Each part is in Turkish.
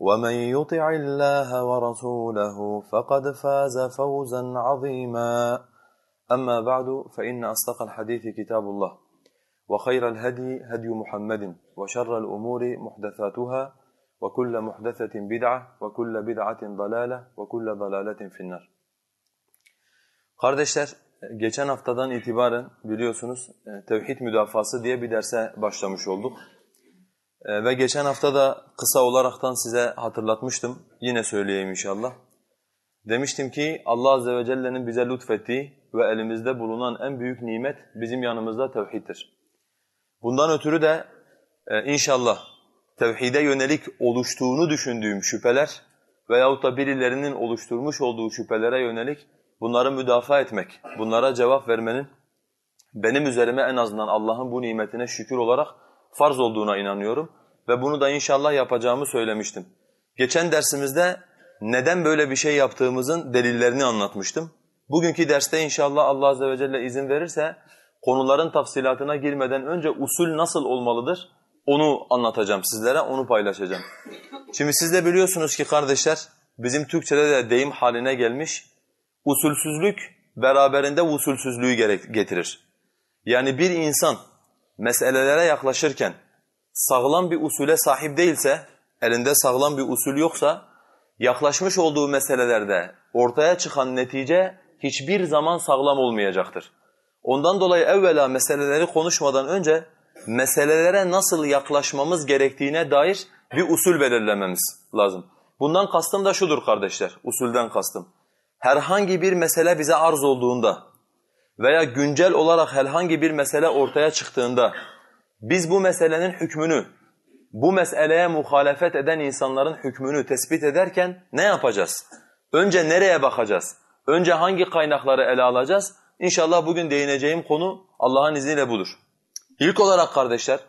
ومن يطع الله ورسوله فقد فاز فوزا عظيما أما بعد فإن أصدق الحديث كتاب الله وخير الهدي هدي محمد وشر الأمور محدثاتها وكل محدثة بدعة وكل بدعة ضلالة وكل ضلالة في النار Kardeşler, geçen haftadan itibaren biliyorsunuz tevhid müdafası diye bir derse başlamış olduk. Ve geçen hafta da kısa olaraktan size hatırlatmıştım. Yine söyleyeyim inşallah. Demiştim ki Allah Azze ve Celle'nin bize lütfettiği ve elimizde bulunan en büyük nimet bizim yanımızda tevhiddir. Bundan ötürü de inşallah tevhide yönelik oluştuğunu düşündüğüm şüpheler veyahut da birilerinin oluşturmuş olduğu şüphelere yönelik bunları müdafaa etmek, bunlara cevap vermenin benim üzerime en azından Allah'ın bu nimetine şükür olarak farz olduğuna inanıyorum ve bunu da inşallah yapacağımı söylemiştim. Geçen dersimizde neden böyle bir şey yaptığımızın delillerini anlatmıştım. Bugünkü derste inşallah Allah Azze ve Celle izin verirse konuların tafsilatına girmeden önce usul nasıl olmalıdır onu anlatacağım sizlere, onu paylaşacağım. Şimdi siz de biliyorsunuz ki kardeşler, bizim Türkçe'de de deyim haline gelmiş, usulsüzlük beraberinde usulsüzlüğü getirir. Yani bir insan meselelere yaklaşırken sağlam bir usule sahip değilse, elinde sağlam bir usul yoksa, yaklaşmış olduğu meselelerde ortaya çıkan netice hiçbir zaman sağlam olmayacaktır. Ondan dolayı evvela meseleleri konuşmadan önce meselelere nasıl yaklaşmamız gerektiğine dair bir usul belirlememiz lazım. Bundan kastım da şudur kardeşler, usulden kastım. Herhangi bir mesele bize arz olduğunda veya güncel olarak herhangi bir mesele ortaya çıktığında biz bu meselenin hükmünü, bu meseleye muhalefet eden insanların hükmünü tespit ederken ne yapacağız? Önce nereye bakacağız? Önce hangi kaynakları ele alacağız? İnşallah bugün değineceğim konu Allah'ın izniyle budur. İlk olarak kardeşler,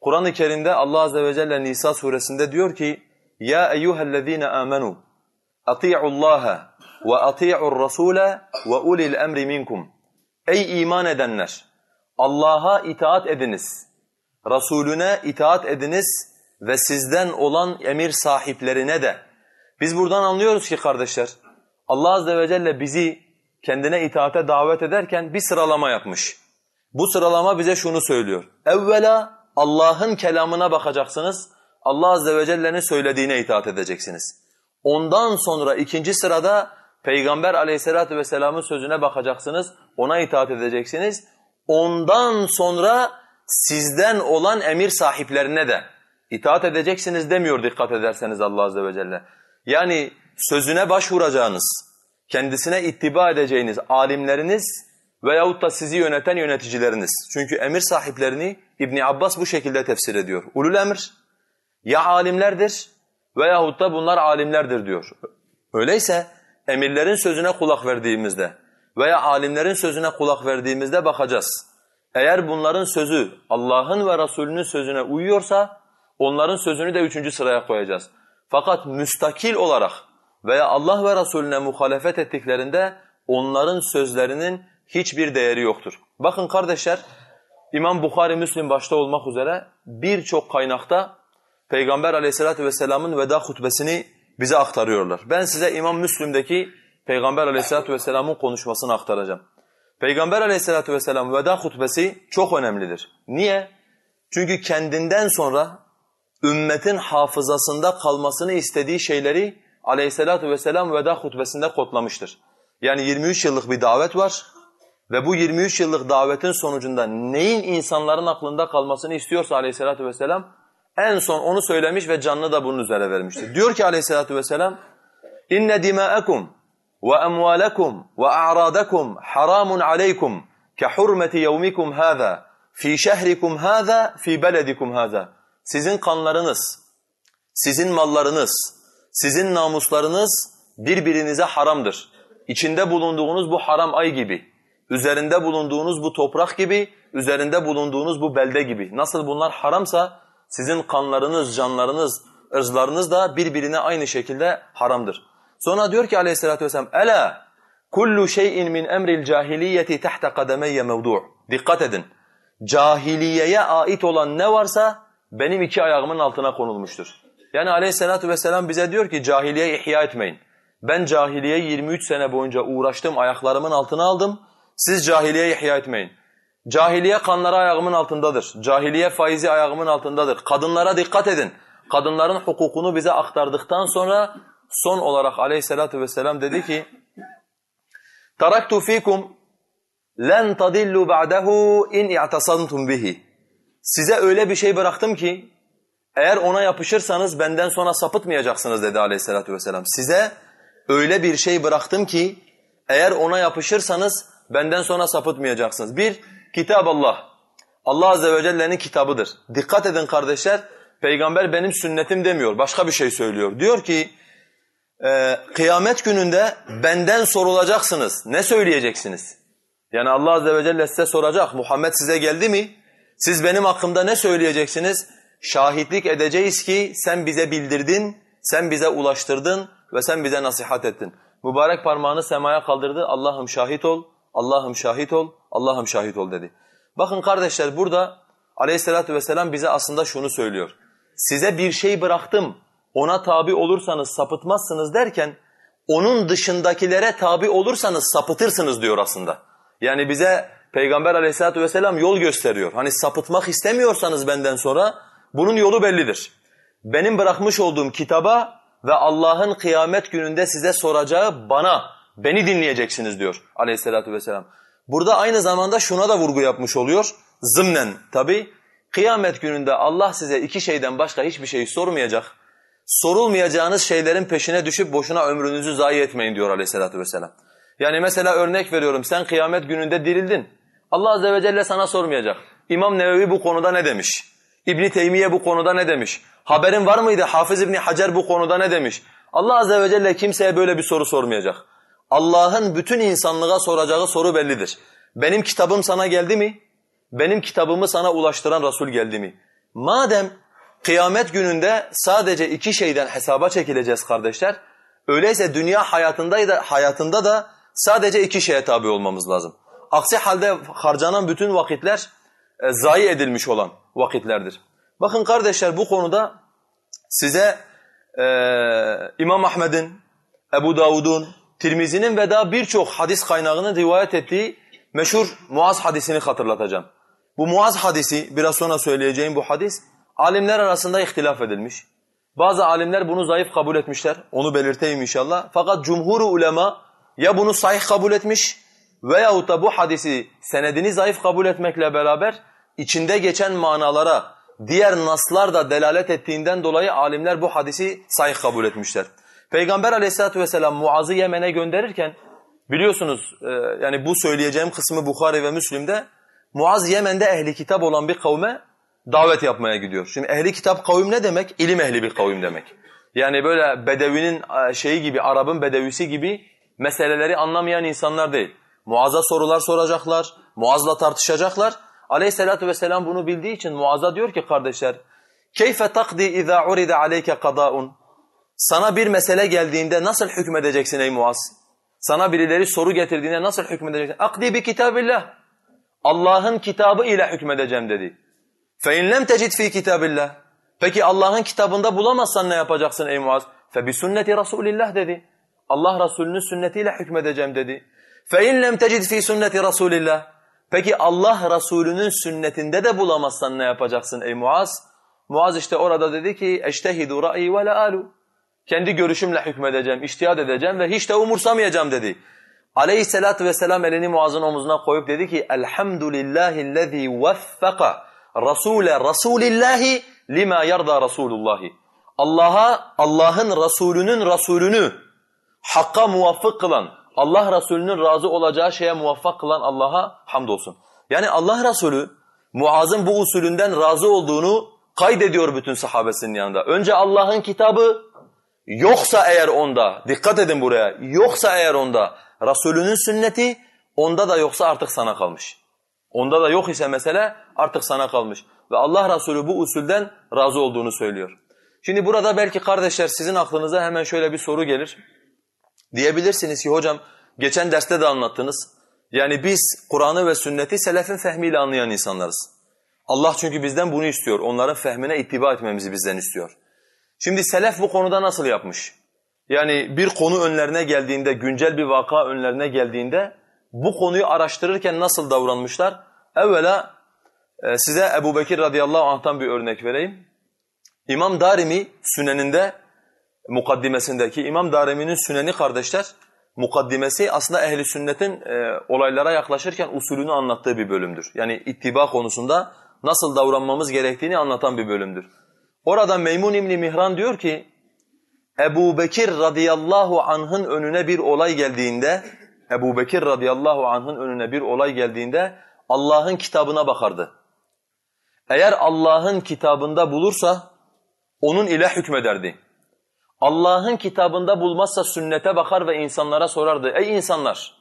Kur'an-ı Kerim'de Allah Azze ve Celle Nisa suresinde diyor ki Ya eyyühellezine amenu ati'ullaha ve ati'ur rasule ve ulil emri minkum Ey iman edenler! Allah'a itaat ediniz, Resulüne itaat ediniz ve sizden olan emir sahiplerine de. Biz buradan anlıyoruz ki kardeşler, Allah Azze ve Celle bizi kendine itaate davet ederken bir sıralama yapmış. Bu sıralama bize şunu söylüyor. Evvela Allah'ın kelamına bakacaksınız, Allah Azze ve Celle'nin söylediğine itaat edeceksiniz. Ondan sonra ikinci sırada Peygamber aleyhissalatu vesselamın sözüne bakacaksınız, ona itaat edeceksiniz. Ondan sonra sizden olan emir sahiplerine de itaat edeceksiniz demiyor dikkat ederseniz Allah azze ve celle. Yani sözüne başvuracağınız, kendisine ittiba edeceğiniz alimleriniz veyahut da sizi yöneten yöneticileriniz. Çünkü emir sahiplerini İbn Abbas bu şekilde tefsir ediyor. Ulul emir ya alimlerdir veyahut da bunlar alimlerdir diyor. Öyleyse emirlerin sözüne kulak verdiğimizde veya alimlerin sözüne kulak verdiğimizde bakacağız. Eğer bunların sözü Allah'ın ve Resulünün sözüne uyuyorsa onların sözünü de üçüncü sıraya koyacağız. Fakat müstakil olarak veya Allah ve Resulüne muhalefet ettiklerinde onların sözlerinin hiçbir değeri yoktur. Bakın kardeşler, İmam Bukhari, Müslim başta olmak üzere birçok kaynakta Peygamber aleyhissalatu vesselamın veda hutbesini bize aktarıyorlar. Ben size İmam Müslim'deki Peygamber aleyhissalatu vesselamın konuşmasını aktaracağım. Peygamber aleyhissalatu vesselam veda hutbesi çok önemlidir. Niye? Çünkü kendinden sonra ümmetin hafızasında kalmasını istediği şeyleri aleyhissalatu vesselam veda hutbesinde kodlamıştır. Yani 23 yıllık bir davet var ve bu 23 yıllık davetin sonucunda neyin insanların aklında kalmasını istiyorsa aleyhissalatu vesselam en son onu söylemiş ve canını da bunun üzere vermiştir. Diyor ki aleyhissalatu vesselam inne dima'akum a'radakum haramun aleykum ke hurmeti yevmikum hâzâ fi şehrikum hâzâ fi beledikum hâzâ. Sizin kanlarınız, sizin mallarınız, sizin namuslarınız birbirinize haramdır. İçinde bulunduğunuz bu haram ay gibi, üzerinde bulunduğunuz bu toprak gibi, üzerinde bulunduğunuz bu belde gibi. Nasıl bunlar haramsa sizin kanlarınız, canlarınız, ırzlarınız da birbirine aynı şekilde haramdır. Sonra diyor ki aleyhissalatü vesselam, Ela kullu şeyin min emril cahiliyeti tahta kademeyye mevdu'. Dikkat edin. Cahiliyeye ait olan ne varsa benim iki ayağımın altına konulmuştur. Yani aleyhissalatü vesselam bize diyor ki cahiliye ihya etmeyin. Ben cahiliye 23 sene boyunca uğraştım, ayaklarımın altına aldım. Siz cahiliye ihya etmeyin. Cahiliye kanları ayağımın altındadır. Cahiliye faizi ayağımın altındadır. Kadınlara dikkat edin. Kadınların hukukunu bize aktardıktan sonra son olarak aleyhissalatu vesselam dedi ki taraktu fikum len tadillu ba'dahu in i'tasantum bihi. Size öyle bir şey bıraktım ki eğer ona yapışırsanız benden sonra sapıtmayacaksınız dedi aleyhissalatu vesselam. Size öyle bir şey bıraktım ki eğer ona yapışırsanız benden sonra sapıtmayacaksınız. Bir, Kitab Allah. Allah Azze ve Celle'nin kitabıdır. Dikkat edin kardeşler, Peygamber benim sünnetim demiyor, başka bir şey söylüyor. Diyor ki, e, kıyamet gününde benden sorulacaksınız. Ne söyleyeceksiniz? Yani Allah Azze ve Celle size soracak, Muhammed size geldi mi? Siz benim hakkımda ne söyleyeceksiniz? Şahitlik edeceğiz ki sen bize bildirdin, sen bize ulaştırdın ve sen bize nasihat ettin. Mübarek parmağını semaya kaldırdı, Allah'ım şahit ol, Allah'ım şahit ol, Allah'ım şahit ol dedi. Bakın kardeşler burada aleyhissalatü vesselam bize aslında şunu söylüyor. Size bir şey bıraktım, ona tabi olursanız sapıtmazsınız derken, onun dışındakilere tabi olursanız sapıtırsınız diyor aslında. Yani bize Peygamber aleyhissalatü vesselam yol gösteriyor. Hani sapıtmak istemiyorsanız benden sonra bunun yolu bellidir. Benim bırakmış olduğum kitaba ve Allah'ın kıyamet gününde size soracağı bana, beni dinleyeceksiniz diyor aleyhissalatü vesselam. Burada aynı zamanda şuna da vurgu yapmış oluyor. Zımnen tabi. Kıyamet gününde Allah size iki şeyden başka hiçbir şey sormayacak. Sorulmayacağınız şeylerin peşine düşüp boşuna ömrünüzü zayi etmeyin diyor aleyhissalatü vesselam. Yani mesela örnek veriyorum sen kıyamet gününde dirildin. Allah azze ve celle sana sormayacak. İmam Nevevi bu konuda ne demiş? İbn Teymiye bu konuda ne demiş? Haberin var mıydı? Hafız İbn Hacer bu konuda ne demiş? Allah azze ve celle kimseye böyle bir soru sormayacak. Allah'ın bütün insanlığa soracağı soru bellidir. Benim kitabım sana geldi mi? Benim kitabımı sana ulaştıran Resul geldi mi? Madem kıyamet gününde sadece iki şeyden hesaba çekileceğiz kardeşler, öyleyse dünya hayatında da, hayatında da sadece iki şeye tabi olmamız lazım. Aksi halde harcanan bütün vakitler e, zayi edilmiş olan vakitlerdir. Bakın kardeşler bu konuda size e, İmam Ahmed'in, Ebu Davud'un, Tirmizi'nin ve daha birçok hadis kaynağının rivayet ettiği meşhur Muaz hadisini hatırlatacağım. Bu Muaz hadisi, biraz sonra söyleyeceğim bu hadis, alimler arasında ihtilaf edilmiş. Bazı alimler bunu zayıf kabul etmişler, onu belirteyim inşallah. Fakat cumhur ulema ya bunu sahih kabul etmiş veyahut da bu hadisi senedini zayıf kabul etmekle beraber içinde geçen manalara diğer naslar da delalet ettiğinden dolayı alimler bu hadisi sahih kabul etmişler. Peygamber aleyhissalatu vesselam Muaz'ı Yemen'e gönderirken biliyorsunuz e, yani bu söyleyeceğim kısmı Bukhari ve Müslim'de Muaz Yemen'de ehli kitap olan bir kavme davet yapmaya gidiyor. Şimdi ehli kitap kavim ne demek? İlim ehli bir kavim demek. Yani böyle bedevinin e, şeyi gibi, Arap'ın bedevisi gibi meseleleri anlamayan insanlar değil. Muaz'a sorular soracaklar, Muaz'la tartışacaklar. Aleyhissalatu vesselam bunu bildiği için Muaz'a diyor ki kardeşler, "Keyfe takdi iza urida aleyke qada'un?" Sana bir mesele geldiğinde nasıl hükmedeceksin ey Muaz? Sana birileri soru getirdiğinde nasıl hükmedeceksin? "Akdi bi kitabillah." Allah'ın kitabı ile hükmedeceğim dedi. فَاِنْ لَمْ تَجِدْ ف۪ي كِتَابِ Peki Allah'ın kitabında bulamazsan ne yapacaksın ey Muaz? فَبِسُنَّةِ رَسُولِ اللّٰهِ dedi. Allah Resulü'nün sünnetiyle hükmedeceğim dedi. فَاِنْ لَمْ تَجِدْ ف۪ي سُنَّةِ رَسُولِ اللّٰهِ Peki Allah Resulü'nün sünnetinde de bulamazsan ne yapacaksın ey Muaz? Muaz işte orada dedi ki اَجْتَهِدُ رَأِي وَلَا alu. Kendi görüşümle hükmedeceğim, iştihad edeceğim ve hiç de umursamayacağım dedi. Aleyhisselatü vesselam elini Muaz'ın omuzuna koyup dedi ki Elhamdülillahillezî veffeka rasûle rasûlillahi lima yarda rasûlullahi. Allah'a, Allah'ın Resulünün Resulünü hakka muvaffak kılan, Allah Resulü'nün razı olacağı şeye muvaffak kılan Allah'a hamdolsun. Yani Allah Resulü Muaz'ın bu usulünden razı olduğunu kaydediyor bütün sahabesinin yanında. Önce Allah'ın kitabı yoksa eğer onda, dikkat edin buraya, yoksa eğer onda Resulünün sünneti, onda da yoksa artık sana kalmış. Onda da yok ise mesele artık sana kalmış. Ve Allah Resulü bu usulden razı olduğunu söylüyor. Şimdi burada belki kardeşler sizin aklınıza hemen şöyle bir soru gelir. Diyebilirsiniz ki hocam geçen derste de anlattınız. Yani biz Kur'an'ı ve sünneti selefin fehmiyle anlayan insanlarız. Allah çünkü bizden bunu istiyor. Onların fehmine ittiba etmemizi bizden istiyor. Şimdi selef bu konuda nasıl yapmış? Yani bir konu önlerine geldiğinde, güncel bir vaka önlerine geldiğinde bu konuyu araştırırken nasıl davranmışlar? Evvela size Ebu Bekir radıyallahu anh'tan bir örnek vereyim. İmam Darimi Sünen'inde, mukaddimesindeki İmam Darimi'nin Süneni kardeşler, mukaddimesi aslında ehli sünnetin e, olaylara yaklaşırken usulünü anlattığı bir bölümdür. Yani ittiba konusunda nasıl davranmamız gerektiğini anlatan bir bölümdür. Orada Meymun İbni Mihran diyor ki, Ebu Bekir radıyallahu anh'ın önüne bir olay geldiğinde, Ebu Bekir radıyallahu anh'ın önüne bir olay geldiğinde Allah'ın kitabına bakardı. Eğer Allah'ın kitabında bulursa onun ile hükmederdi. Allah'ın kitabında bulmazsa sünnete bakar ve insanlara sorardı. Ey insanlar!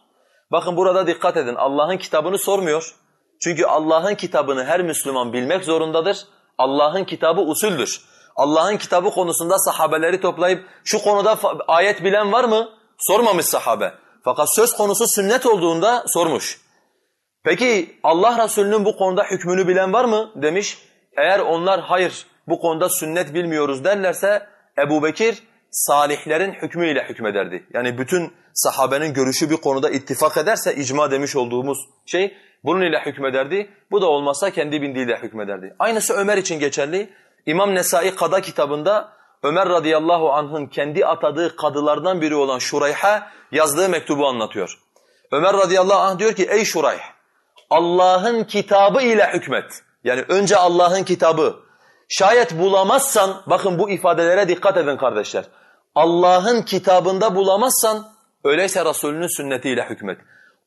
Bakın burada dikkat edin. Allah'ın kitabını sormuyor. Çünkü Allah'ın kitabını her Müslüman bilmek zorundadır. Allah'ın kitabı usuldür. Allah'ın kitabı konusunda sahabeleri toplayıp şu konuda ayet bilen var mı? Sormamış sahabe. Fakat söz konusu sünnet olduğunda sormuş. Peki Allah Resulü'nün bu konuda hükmünü bilen var mı? Demiş. Eğer onlar hayır bu konuda sünnet bilmiyoruz derlerse Ebu Bekir salihlerin hükmüyle hükmederdi. Yani bütün sahabenin görüşü bir konuda ittifak ederse icma demiş olduğumuz şey bunun ile hükmederdi. Bu da olmazsa kendi bindiğiyle hükmederdi. Aynısı Ömer için geçerli. İmam Nesai Kada kitabında Ömer radıyallahu anh'ın kendi atadığı kadılardan biri olan Şurayh'a yazdığı mektubu anlatıyor. Ömer radıyallahu anh diyor ki ey Şurayh Allah'ın kitabı ile hükmet. Yani önce Allah'ın kitabı. Şayet bulamazsan bakın bu ifadelere dikkat edin kardeşler. Allah'ın kitabında bulamazsan öyleyse Resulünün sünnetiyle hükmet.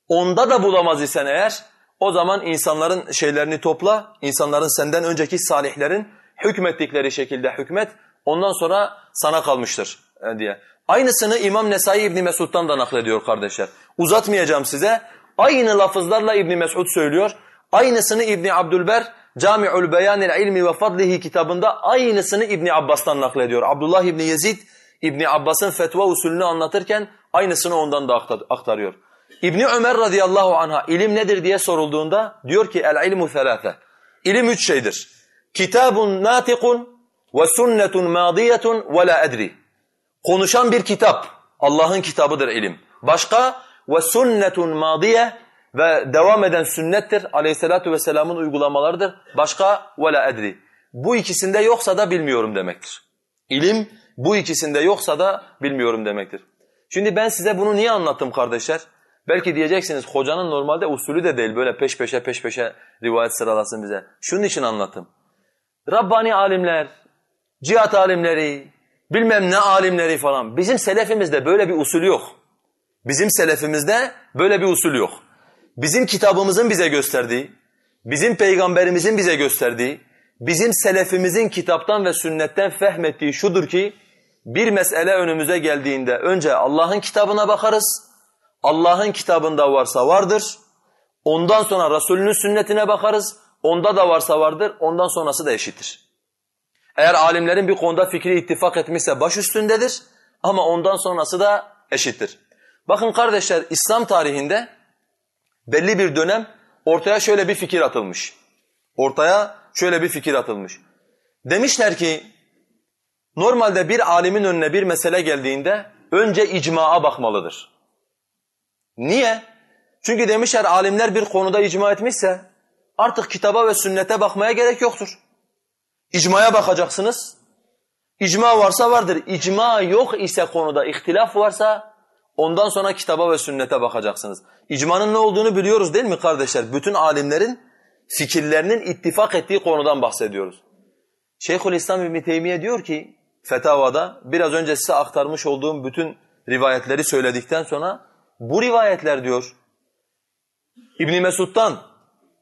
Onda da bulamaz isen eğer o zaman insanların şeylerini topla, insanların senden önceki salihlerin hükmettikleri şekilde hükmet, ondan sonra sana kalmıştır e, diye. Aynısını İmam Nesai İbni Mesud'dan da naklediyor kardeşler. Uzatmayacağım size. Aynı lafızlarla İbni Mesud söylüyor. Aynısını İbni Abdülber Cami'ul Beyanil İlmi ve Fadlihi kitabında aynısını İbni Abbas'tan naklediyor. Abdullah İbni Yezid İbni Abbas'ın fetva usulünü anlatırken aynısını ondan da aktarıyor. İbni Ömer radıyallahu anha ilim nedir diye sorulduğunda diyor ki el ilmu selâfe. İlim üç şeydir. Kitabun natikun ve sünnetun madiyetun ve la edri. Konuşan bir kitap. Allah'ın kitabıdır ilim. Başka ve sünnetun madiye ve devam eden sünnettir. Aleyhissalatu vesselam'ın uygulamalarıdır. Başka ve edri. Bu ikisinde yoksa da bilmiyorum demektir. İlim bu ikisinde yoksa da bilmiyorum demektir. Şimdi ben size bunu niye anlattım kardeşler? Belki diyeceksiniz hocanın normalde usulü de değil böyle peş peşe peş peşe rivayet sıralasın bize. Şunun için anlattım. Rabbani alimler, cihat alimleri, bilmem ne alimleri falan. Bizim selefimizde böyle bir usul yok. Bizim selefimizde böyle bir usul yok. Bizim kitabımızın bize gösterdiği, bizim peygamberimizin bize gösterdiği, bizim selefimizin kitaptan ve sünnetten fehmettiği şudur ki, bir mesele önümüze geldiğinde önce Allah'ın kitabına bakarız, Allah'ın kitabında varsa vardır, ondan sonra Resulünün sünnetine bakarız, onda da varsa vardır, ondan sonrası da eşittir. Eğer alimlerin bir konuda fikri ittifak etmişse baş üstündedir ama ondan sonrası da eşittir. Bakın kardeşler İslam tarihinde belli bir dönem ortaya şöyle bir fikir atılmış. Ortaya şöyle bir fikir atılmış. Demişler ki normalde bir alimin önüne bir mesele geldiğinde önce icmaa bakmalıdır. Niye? Çünkü demişler alimler bir konuda icma etmişse artık kitaba ve sünnete bakmaya gerek yoktur. İcmaya bakacaksınız. İcma varsa vardır. İcma yok ise konuda ihtilaf varsa ondan sonra kitaba ve sünnete bakacaksınız. İcmanın ne olduğunu biliyoruz değil mi kardeşler? Bütün alimlerin fikirlerinin ittifak ettiği konudan bahsediyoruz. Şeyhülislam İbn Teymiye diyor ki fetavada biraz önce size aktarmış olduğum bütün rivayetleri söyledikten sonra bu rivayetler diyor İbn Mesud'dan,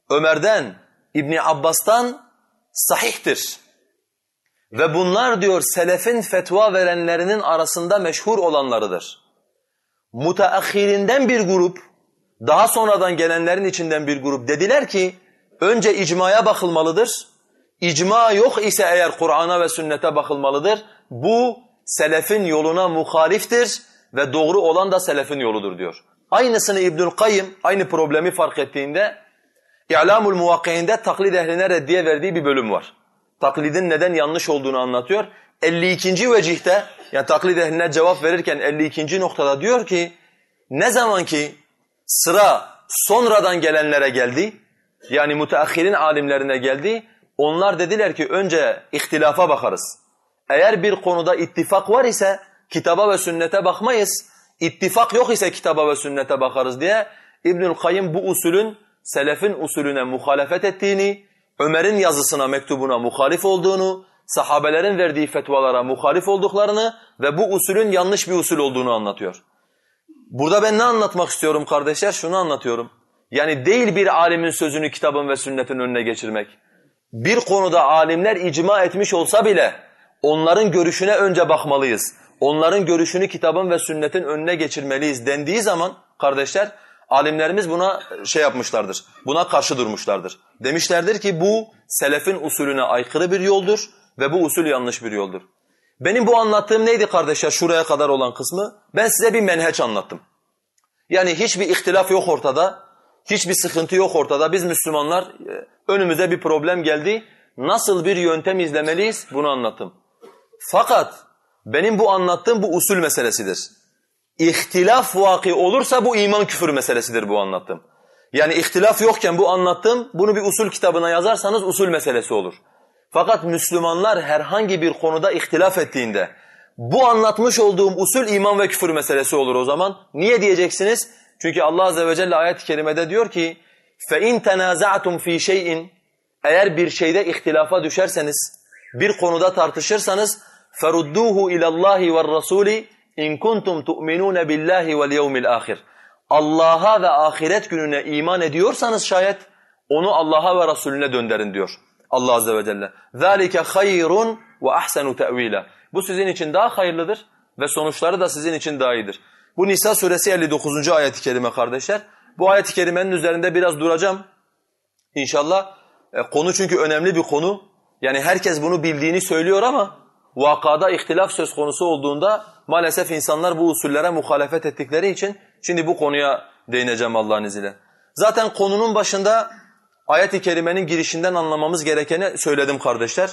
Ömer'den, İbn Abbas'tan sahihtir. Ve bunlar diyor selefin fetva verenlerinin arasında meşhur olanlarıdır. Mutaahhirinden bir grup, daha sonradan gelenlerin içinden bir grup dediler ki önce icmaya bakılmalıdır. İcma yok ise eğer Kur'an'a ve sünnete bakılmalıdır. Bu selefin yoluna muhaliftir ve doğru olan da selefin yoludur diyor. Aynısını İbnül Kayyım aynı problemi fark ettiğinde İ'lamul Muvakki'inde taklid ehline reddiye verdiği bir bölüm var. Taklidin neden yanlış olduğunu anlatıyor. 52. vecihte yani taklid ehline cevap verirken 52. noktada diyor ki ne zaman ki sıra sonradan gelenlere geldi yani müteahhirin alimlerine geldi onlar dediler ki önce ihtilafa bakarız. Eğer bir konuda ittifak var ise kitaba ve sünnete bakmayız. İttifak yok ise kitaba ve sünnete bakarız diye İbnül Kayyım bu usulün selefin usulüne muhalefet ettiğini, Ömer'in yazısına, mektubuna muhalif olduğunu, sahabelerin verdiği fetvalara muhalif olduklarını ve bu usulün yanlış bir usul olduğunu anlatıyor. Burada ben ne anlatmak istiyorum kardeşler? Şunu anlatıyorum. Yani değil bir alimin sözünü kitabın ve sünnetin önüne geçirmek. Bir konuda alimler icma etmiş olsa bile onların görüşüne önce bakmalıyız. Onların görüşünü kitabın ve sünnetin önüne geçirmeliyiz dendiği zaman kardeşler alimlerimiz buna şey yapmışlardır. Buna karşı durmuşlardır. Demişlerdir ki bu selefin usulüne aykırı bir yoldur ve bu usul yanlış bir yoldur. Benim bu anlattığım neydi kardeşler şuraya kadar olan kısmı? Ben size bir menheç anlattım. Yani hiçbir ihtilaf yok ortada, hiçbir sıkıntı yok ortada. Biz Müslümanlar e, önümüze bir problem geldi. Nasıl bir yöntem izlemeliyiz bunu anlattım. Fakat benim bu anlattığım bu usul meselesidir. İhtilaf vaki olursa bu iman küfür meselesidir bu anlattığım. Yani ihtilaf yokken bu anlattığım bunu bir usul kitabına yazarsanız usul meselesi olur. Fakat Müslümanlar herhangi bir konuda ihtilaf ettiğinde bu anlatmış olduğum usul iman ve küfür meselesi olur o zaman. Niye diyeceksiniz? Çünkü Allah azze ve celle ayet-i kerimede diyor ki فَاِنْ تَنَازَعْتُمْ ف۪ي شَيْءٍ Eğer bir şeyde ihtilafa düşerseniz, bir konuda tartışırsanız فَرُدُّوهُ اِلَى اللّٰهِ وَالرَّسُولِ اِنْ كُنْتُمْ تُؤْمِنُونَ بِاللّٰهِ وَالْيَوْمِ الْآخِرِ Allah'a ve ahiret gününe iman ediyorsanız şayet onu Allah'a ve Resulüne döndürün diyor Allah azze ve celle. ذَٰلِكَ خَيْرٌ وَأَحْسَنُ تَأْو۪يلًا Bu sizin için daha hayırlıdır ve sonuçları da sizin için daha iyidir. Bu Nisa suresi 59. ayet-i kerime kardeşler. Bu ayet-i kerimenin üzerinde biraz duracağım. İnşallah e, konu çünkü önemli bir konu. Yani herkes bunu bildiğini söylüyor ama vakada ihtilaf söz konusu olduğunda maalesef insanlar bu usullere muhalefet ettikleri için şimdi bu konuya değineceğim Allah'ın izniyle. Zaten konunun başında ayet-i kerimenin girişinden anlamamız gerekeni söyledim kardeşler.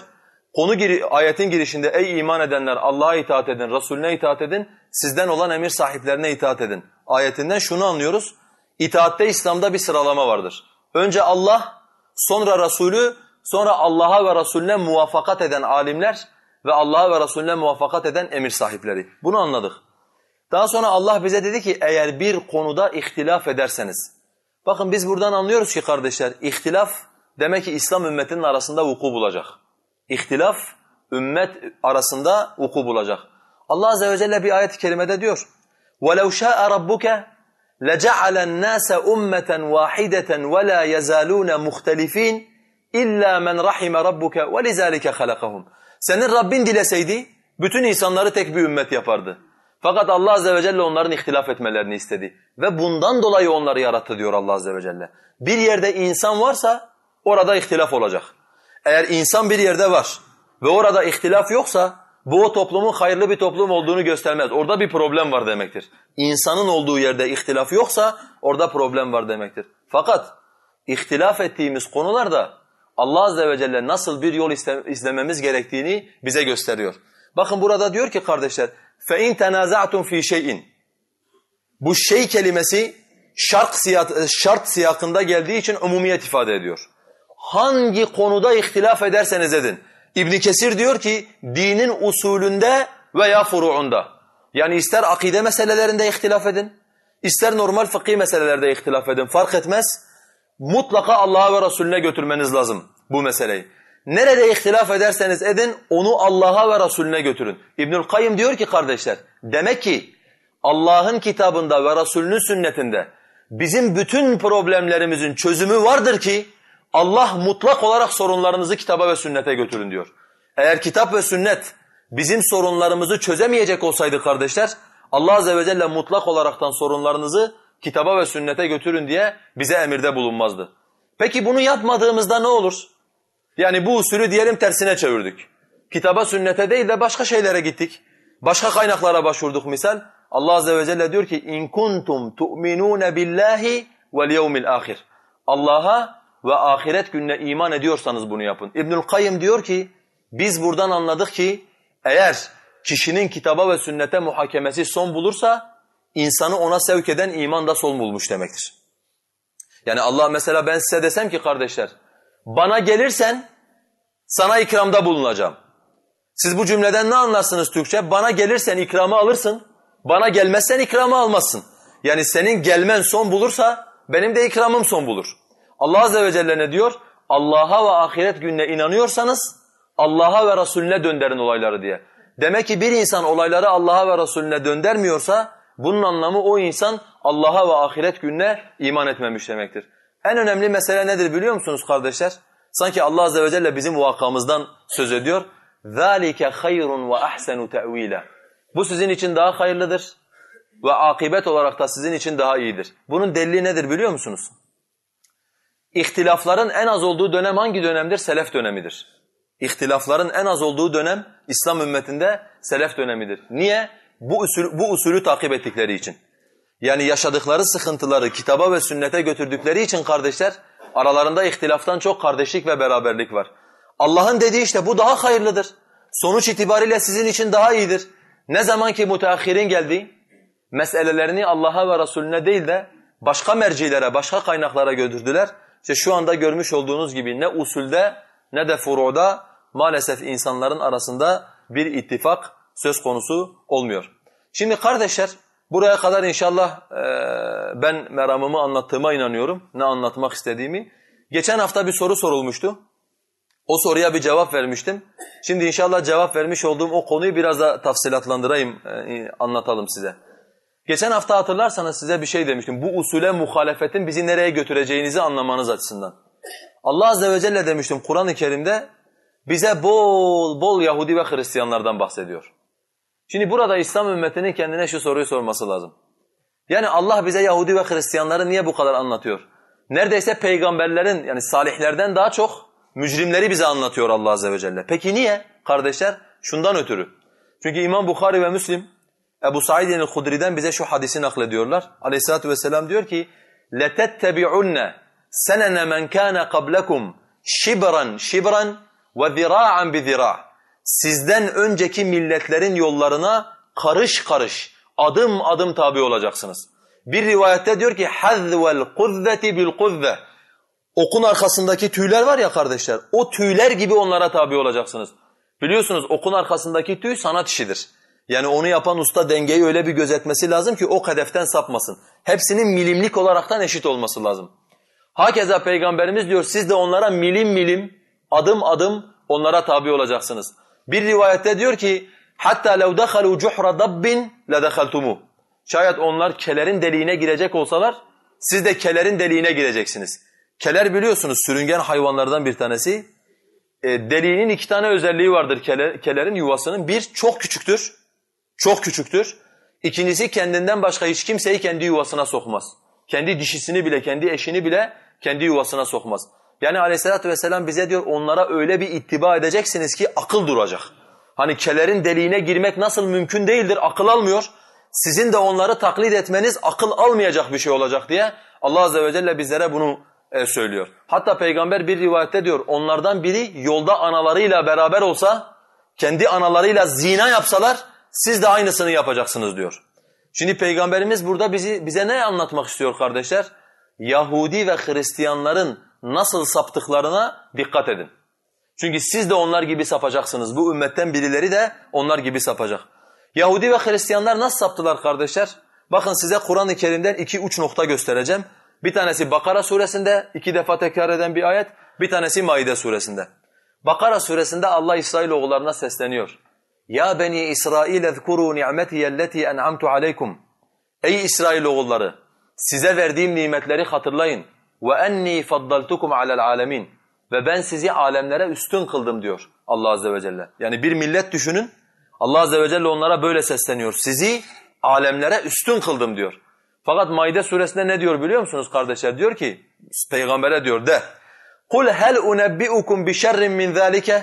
Konu giri, ayetin girişinde ey iman edenler Allah'a itaat edin, Resulüne itaat edin, sizden olan emir sahiplerine itaat edin. Ayetinden şunu anlıyoruz. İtaatte İslam'da bir sıralama vardır. Önce Allah, sonra Resulü, sonra Allah'a ve Resulüne muvaffakat eden alimler ve Allah'a ve Resulüne muvaffakat eden emir sahipleri. Bunu anladık. Daha sonra Allah bize dedi ki eğer bir konuda ihtilaf ederseniz. Bakın biz buradan anlıyoruz ki kardeşler ihtilaf demek ki İslam ümmetinin arasında vuku bulacak. İhtilaf ümmet arasında vuku bulacak. Allah azze ve celle bir ayet-i kerimede diyor. وَلَوْ شَاءَ رَبُّكَ لَجَعَلَ النَّاسَ أُمَّةً وَاحِدَةً وَلَا يَزَالُونَ مُخْتَلِفِينَ إِلَّا مَنْ رَحِمَ رَبُّكَ وَلِذَٰلِكَ خَلَقَهُمْ Senin Rabbin dileseydi bütün insanları tek bir ümmet yapardı. Fakat Allah azze ve celle onların ihtilaf etmelerini istedi. Ve bundan dolayı onları yarattı diyor Allah azze ve celle. Bir yerde insan varsa orada ihtilaf olacak. Eğer insan bir yerde var ve orada ihtilaf yoksa bu o toplumun hayırlı bir toplum olduğunu göstermez. Orada bir problem var demektir. İnsanın olduğu yerde ihtilaf yoksa orada problem var demektir. Fakat ihtilaf ettiğimiz konularda Allah Azze ve Celle nasıl bir yol izlememiz gerektiğini bize gösteriyor. Bakın burada diyor ki kardeşler, فَاِنْ تَنَازَعْتُمْ ف۪ي شَيْءٍ Bu şey kelimesi şart, şart siyakında geldiği için umumiyet ifade ediyor. Hangi konuda ihtilaf ederseniz edin. İbn Kesir diyor ki dinin usulünde veya furuunda. Yani ister akide meselelerinde ihtilaf edin, ister normal fıkhi meselelerde ihtilaf edin fark etmez. Mutlaka Allah'a ve Resulüne götürmeniz lazım bu meseleyi. Nerede ihtilaf ederseniz edin onu Allah'a ve Resulüne götürün. İbnül Kayyım diyor ki kardeşler demek ki Allah'ın kitabında ve Resulünün sünnetinde bizim bütün problemlerimizin çözümü vardır ki Allah mutlak olarak sorunlarınızı kitaba ve sünnete götürün diyor. Eğer kitap ve sünnet bizim sorunlarımızı çözemeyecek olsaydı kardeşler Allah Azze ve Celle mutlak olaraktan sorunlarınızı kitaba ve sünnete götürün diye bize emirde bulunmazdı. Peki bunu yapmadığımızda ne olur? Yani bu usulü diyelim tersine çevirdik. Kitaba, sünnete değil de başka şeylere gittik. Başka kaynaklara başvurduk misal. Allah azze ve celle diyor ki in kuntum tu'minun billahi vel yevmil ahir. Allah'a ve ahiret gününe iman ediyorsanız bunu yapın. İbnül Kayyım diyor ki biz buradan anladık ki eğer kişinin kitaba ve sünnete muhakemesi son bulursa insanı ona sevk eden iman da son bulmuş demektir. Yani Allah mesela ben size desem ki kardeşler bana gelirsen sana ikramda bulunacağım. Siz bu cümleden ne anlarsınız Türkçe? Bana gelirsen ikramı alırsın, bana gelmezsen ikramı almazsın. Yani senin gelmen son bulursa benim de ikramım son bulur. Allah Azze ve Celle ne diyor? Allah'a ve ahiret gününe inanıyorsanız Allah'a ve Resulüne döndürün olayları diye. Demek ki bir insan olayları Allah'a ve Resulüne döndürmüyorsa bunun anlamı o insan Allah'a ve ahiret gününe iman etmemiş demektir. En önemli mesele nedir biliyor musunuz kardeşler? Sanki Allah Azze ve Celle bizim vakamızdan söz ediyor. ذَٰلِكَ خَيْرٌ وَأَحْسَنُ تَأْو۪يلًا Bu sizin için daha hayırlıdır ve akibet olarak da sizin için daha iyidir. Bunun delili nedir biliyor musunuz? İhtilafların en az olduğu dönem hangi dönemdir? Selef dönemidir. İhtilafların en az olduğu dönem İslam ümmetinde selef dönemidir. Niye? Bu, usul, bu usulü takip ettikleri için. Yani yaşadıkları sıkıntıları kitaba ve sünnete götürdükleri için kardeşler aralarında ihtilaftan çok kardeşlik ve beraberlik var. Allah'ın dediği işte bu daha hayırlıdır. Sonuç itibariyle sizin için daha iyidir. Ne zaman ki müteahhirin geldi, meselelerini Allah'a ve Resulüne değil de başka mercilere, başka kaynaklara götürdüler. İşte şu anda görmüş olduğunuz gibi ne usulde ne de furuda maalesef insanların arasında bir ittifak söz konusu olmuyor. Şimdi kardeşler buraya kadar inşallah e, ben meramımı anlattığıma inanıyorum. Ne anlatmak istediğimi. Geçen hafta bir soru sorulmuştu. O soruya bir cevap vermiştim. Şimdi inşallah cevap vermiş olduğum o konuyu biraz da tafsilatlandırayım, e, anlatalım size. Geçen hafta hatırlarsanız size bir şey demiştim. Bu usule muhalefetin bizi nereye götüreceğinizi anlamanız açısından. Allah Azze ve Celle demiştim Kur'an-ı Kerim'de bize bol bol Yahudi ve Hristiyanlardan bahsediyor. Şimdi burada İslam ümmetinin kendine şu soruyu sorması lazım. Yani Allah bize Yahudi ve Hristiyanları niye bu kadar anlatıyor? Neredeyse peygamberlerin yani salihlerden daha çok mücrimleri bize anlatıyor Allah azze ve celle. Peki niye kardeşler? Şundan ötürü. Çünkü İmam Bukhari ve Müslim Ebu Said el-Hudri'den bize şu hadisi naklediyorlar. Aleyhissalatu vesselam diyor ki: "Letettebi'unne senene men kana qablakum şibran şibran ve zira'an bi zira'." sizden önceki milletlerin yollarına karış karış, adım adım tabi olacaksınız. Bir rivayette diyor ki hazvel kuzzeti bil kuzze. Okun arkasındaki tüyler var ya kardeşler, o tüyler gibi onlara tabi olacaksınız. Biliyorsunuz okun arkasındaki tüy sanat işidir. Yani onu yapan usta dengeyi öyle bir gözetmesi lazım ki o hedeften sapmasın. Hepsinin milimlik olaraktan eşit olması lazım. Hakeza Peygamberimiz diyor siz de onlara milim milim, adım adım onlara tabi olacaksınız. Bir rivayette diyor ki hatta dakhalu cuhra dabbin la dakhaltumu. Şayet onlar kelerin deliğine girecek olsalar siz de kelerin deliğine gireceksiniz. Keler biliyorsunuz sürüngen hayvanlardan bir tanesi. E, deliğinin iki tane özelliği vardır keler, kelerin yuvasının. Bir çok küçüktür. Çok küçüktür. İkincisi kendinden başka hiç kimseyi kendi yuvasına sokmaz. Kendi dişisini bile, kendi eşini bile kendi yuvasına sokmaz. Yani aleyhissalatü vesselam bize diyor onlara öyle bir ittiba edeceksiniz ki akıl duracak. Hani kelerin deliğine girmek nasıl mümkün değildir, akıl almıyor. Sizin de onları taklit etmeniz akıl almayacak bir şey olacak diye Allah azze ve celle bizlere bunu e, söylüyor. Hatta peygamber bir rivayette diyor onlardan biri yolda analarıyla beraber olsa kendi analarıyla zina yapsalar siz de aynısını yapacaksınız diyor. Şimdi peygamberimiz burada bizi bize ne anlatmak istiyor kardeşler? Yahudi ve Hristiyanların nasıl saptıklarına dikkat edin. Çünkü siz de onlar gibi sapacaksınız. Bu ümmetten birileri de onlar gibi sapacak. Yahudi ve Hristiyanlar nasıl saptılar kardeşler? Bakın size Kur'an-ı Kerim'den iki uç nokta göstereceğim. Bir tanesi Bakara suresinde iki defa tekrar eden bir ayet. Bir tanesi Maide suresinde. Bakara suresinde Allah İsrailoğullarına sesleniyor. Ya beni İsrail ezkuru ni'metiyelleti en'amtu aleykum. Ey İsrailoğulları size verdiğim nimetleri hatırlayın. Ve enni faddaltukum alel alemin. Ve ben sizi alemlere üstün kıldım diyor Allah azze ve celle. Yani bir millet düşünün. Allah azze ve celle onlara böyle sesleniyor. Sizi alemlere üstün kıldım diyor. Fakat Maide suresinde ne diyor biliyor musunuz kardeşler? Diyor ki peygambere diyor de Kul hel unebbiukum bi şerrin min zalike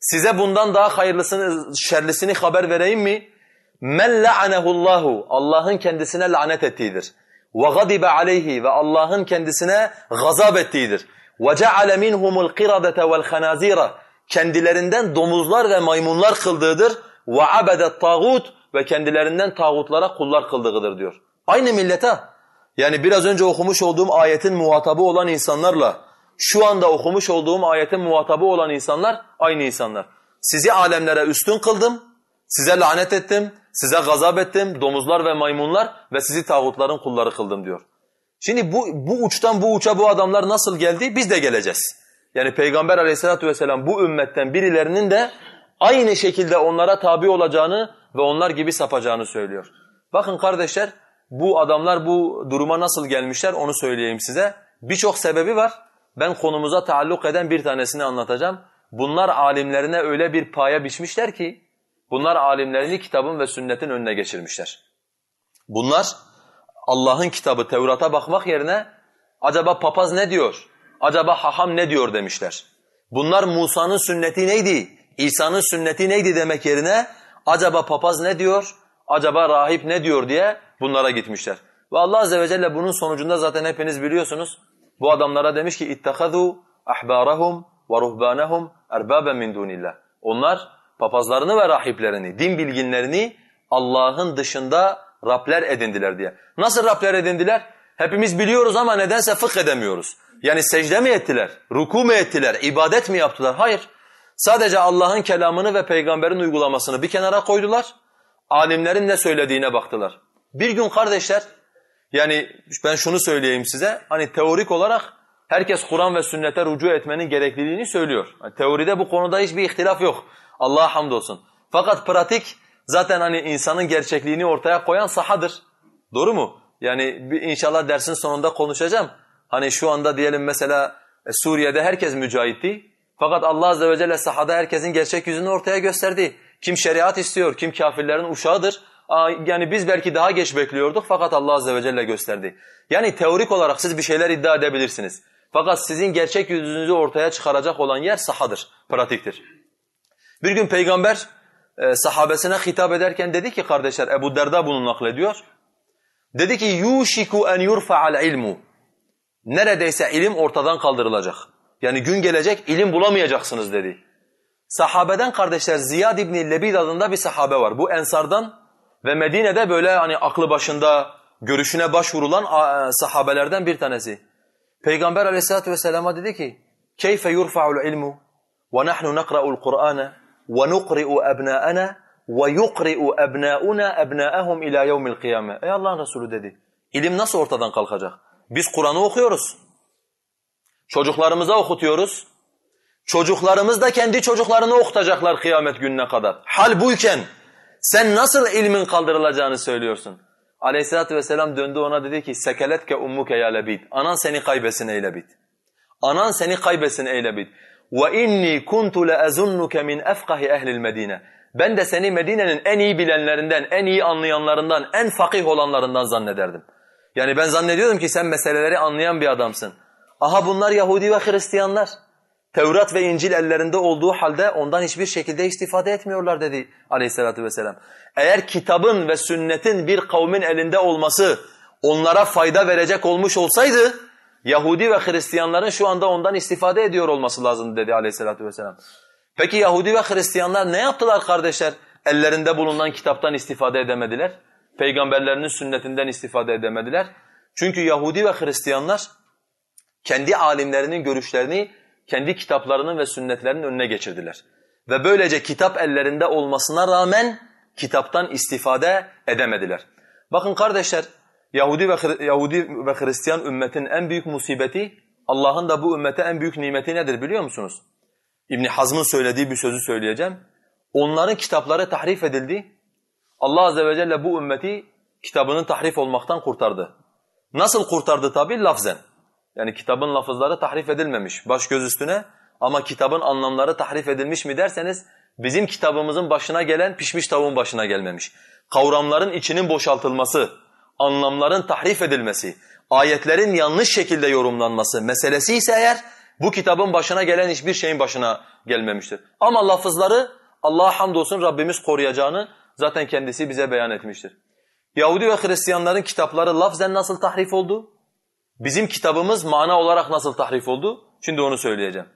Size bundan daha hayırlısını şerlisini haber vereyim mi? Men la'anehullahu Allah'ın kendisine lanet ettiğidir. Gadibe aleyhi ve Allah'ın kendisine gazap ettiğidir. Minhumul qiradete vel khanazira kendilerinden domuzlar ve maymunlar kıldığıdır. Abedet tağut ve kendilerinden tağutlara kullar kıldığıdır diyor. Aynı millete. Yani biraz önce okumuş olduğum ayetin muhatabı olan insanlarla şu anda okumuş olduğum ayetin muhatabı olan insanlar aynı insanlar. Sizi alemlere üstün kıldım, size lanet ettim, size gazap ettim, domuzlar ve maymunlar ve sizi tağutların kulları kıldım diyor. Şimdi bu, bu uçtan bu uça bu adamlar nasıl geldi? Biz de geleceğiz. Yani Peygamber aleyhissalatu vesselam bu ümmetten birilerinin de aynı şekilde onlara tabi olacağını ve onlar gibi sapacağını söylüyor. Bakın kardeşler bu adamlar bu duruma nasıl gelmişler onu söyleyeyim size. Birçok sebebi var. Ben konumuza taalluk eden bir tanesini anlatacağım. Bunlar alimlerine öyle bir paya biçmişler ki bunlar alimlerini kitabın ve sünnetin önüne geçirmişler. Bunlar Allah'ın kitabı Tevrat'a bakmak yerine acaba papaz ne diyor? Acaba haham ne diyor demişler. Bunlar Musa'nın sünneti neydi? İsa'nın sünneti neydi demek yerine acaba papaz ne diyor? Acaba rahip ne diyor diye bunlara gitmişler. Ve Allah azze ve celle bunun sonucunda zaten hepiniz biliyorsunuz. Bu adamlara demiş ki ahbarahum ve ruhbanahum erbaben min dunillah. Onlar papazlarını ve rahiplerini, din bilginlerini Allah'ın dışında Rabler edindiler diye. Nasıl Rabler edindiler? Hepimiz biliyoruz ama nedense fıkh edemiyoruz. Yani secde mi ettiler, ruku mu ettiler, ibadet mi yaptılar? Hayır. Sadece Allah'ın kelamını ve peygamberin uygulamasını bir kenara koydular. Alimlerin ne söylediğine baktılar. Bir gün kardeşler, yani ben şunu söyleyeyim size, hani teorik olarak herkes Kur'an ve sünnete rücu etmenin gerekliliğini söylüyor. Yani teoride bu konuda hiçbir ihtilaf yok. Allah'a hamdolsun. Fakat pratik zaten hani insanın gerçekliğini ortaya koyan sahadır. Doğru mu? Yani inşallah dersin sonunda konuşacağım. Hani şu anda diyelim mesela e, Suriye'de herkes mücahitti. Fakat Allah azze ve celle sahada herkesin gerçek yüzünü ortaya gösterdi. Kim şeriat istiyor, kim kafirlerin uşağıdır. Yani biz belki daha geç bekliyorduk fakat Allah azze ve celle gösterdi. Yani teorik olarak siz bir şeyler iddia edebilirsiniz. Fakat sizin gerçek yüzünüzü ortaya çıkaracak olan yer sahadır, pratiktir. Bir gün peygamber e, sahabesine hitap ederken dedi ki kardeşler Ebu Derda bunu naklediyor. Dedi ki yuşiku en yurfa'al ilmu. Neredeyse ilim ortadan kaldırılacak. Yani gün gelecek ilim bulamayacaksınız dedi. Sahabeden kardeşler Ziyad İbni Lebid adında bir sahabe var. Bu Ensardan ve Medine'de böyle hani aklı başında görüşüne başvurulan sahabelerden bir tanesi. Peygamber aleyhissalatu vesselama dedi ki keyfe yurfa'ul ilmu ve nahnu nakra'ul Kur'ane ve nukri'u ebnâ'ana ve yukri'u ebnâ'una ebnâ'ahum ila yevmil kıyame. Ey Allah'ın Resulü dedi. İlim nasıl ortadan kalkacak? Biz Kur'an'ı okuyoruz. Çocuklarımıza okutuyoruz. Çocuklarımız da kendi çocuklarını okutacaklar kıyamet gününe kadar. Hal buyken sen nasıl ilmin kaldırılacağını söylüyorsun? Aleyhisselatü vesselam döndü ona dedi ki sekeletke ummuke ya lebid. Anan seni kaybetsin ey lebid. Anan seni kaybetsin ey lebid. Ve inni kuntu leazunnuke min efkahi ehlil medine. Ben de seni Medine'nin en iyi bilenlerinden, en iyi anlayanlarından, en fakih olanlarından zannederdim. Yani ben zannediyordum ki sen meseleleri anlayan bir adamsın. Aha bunlar Yahudi ve Hristiyanlar. Tevrat ve İncil ellerinde olduğu halde ondan hiçbir şekilde istifade etmiyorlar dedi aleyhissalatü vesselam. Eğer kitabın ve sünnetin bir kavmin elinde olması onlara fayda verecek olmuş olsaydı Yahudi ve Hristiyanların şu anda ondan istifade ediyor olması lazım dedi aleyhissalatü vesselam. Peki Yahudi ve Hristiyanlar ne yaptılar kardeşler? Ellerinde bulunan kitaptan istifade edemediler. Peygamberlerinin sünnetinden istifade edemediler. Çünkü Yahudi ve Hristiyanlar kendi alimlerinin görüşlerini kendi kitaplarının ve sünnetlerinin önüne geçirdiler. Ve böylece kitap ellerinde olmasına rağmen kitaptan istifade edemediler. Bakın kardeşler Yahudi ve Yahudi ve Hristiyan ümmetin en büyük musibeti Allah'ın da bu ümmete en büyük nimeti nedir biliyor musunuz? İbn Hazm'ın söylediği bir sözü söyleyeceğim. Onların kitapları tahrif edildi. Allah azze ve celle bu ümmeti kitabının tahrif olmaktan kurtardı. Nasıl kurtardı tabi? Lafzen. Yani kitabın lafızları tahrif edilmemiş baş göz üstüne ama kitabın anlamları tahrif edilmiş mi derseniz bizim kitabımızın başına gelen pişmiş tavuğun başına gelmemiş. Kavramların içinin boşaltılması, anlamların tahrif edilmesi, ayetlerin yanlış şekilde yorumlanması meselesi ise eğer bu kitabın başına gelen hiçbir şeyin başına gelmemiştir. Ama lafızları Allah'a hamdolsun Rabbimiz koruyacağını zaten kendisi bize beyan etmiştir. Yahudi ve Hristiyanların kitapları lafzen nasıl tahrif oldu? Bizim kitabımız mana olarak nasıl tahrif oldu? Şimdi onu söyleyeceğim.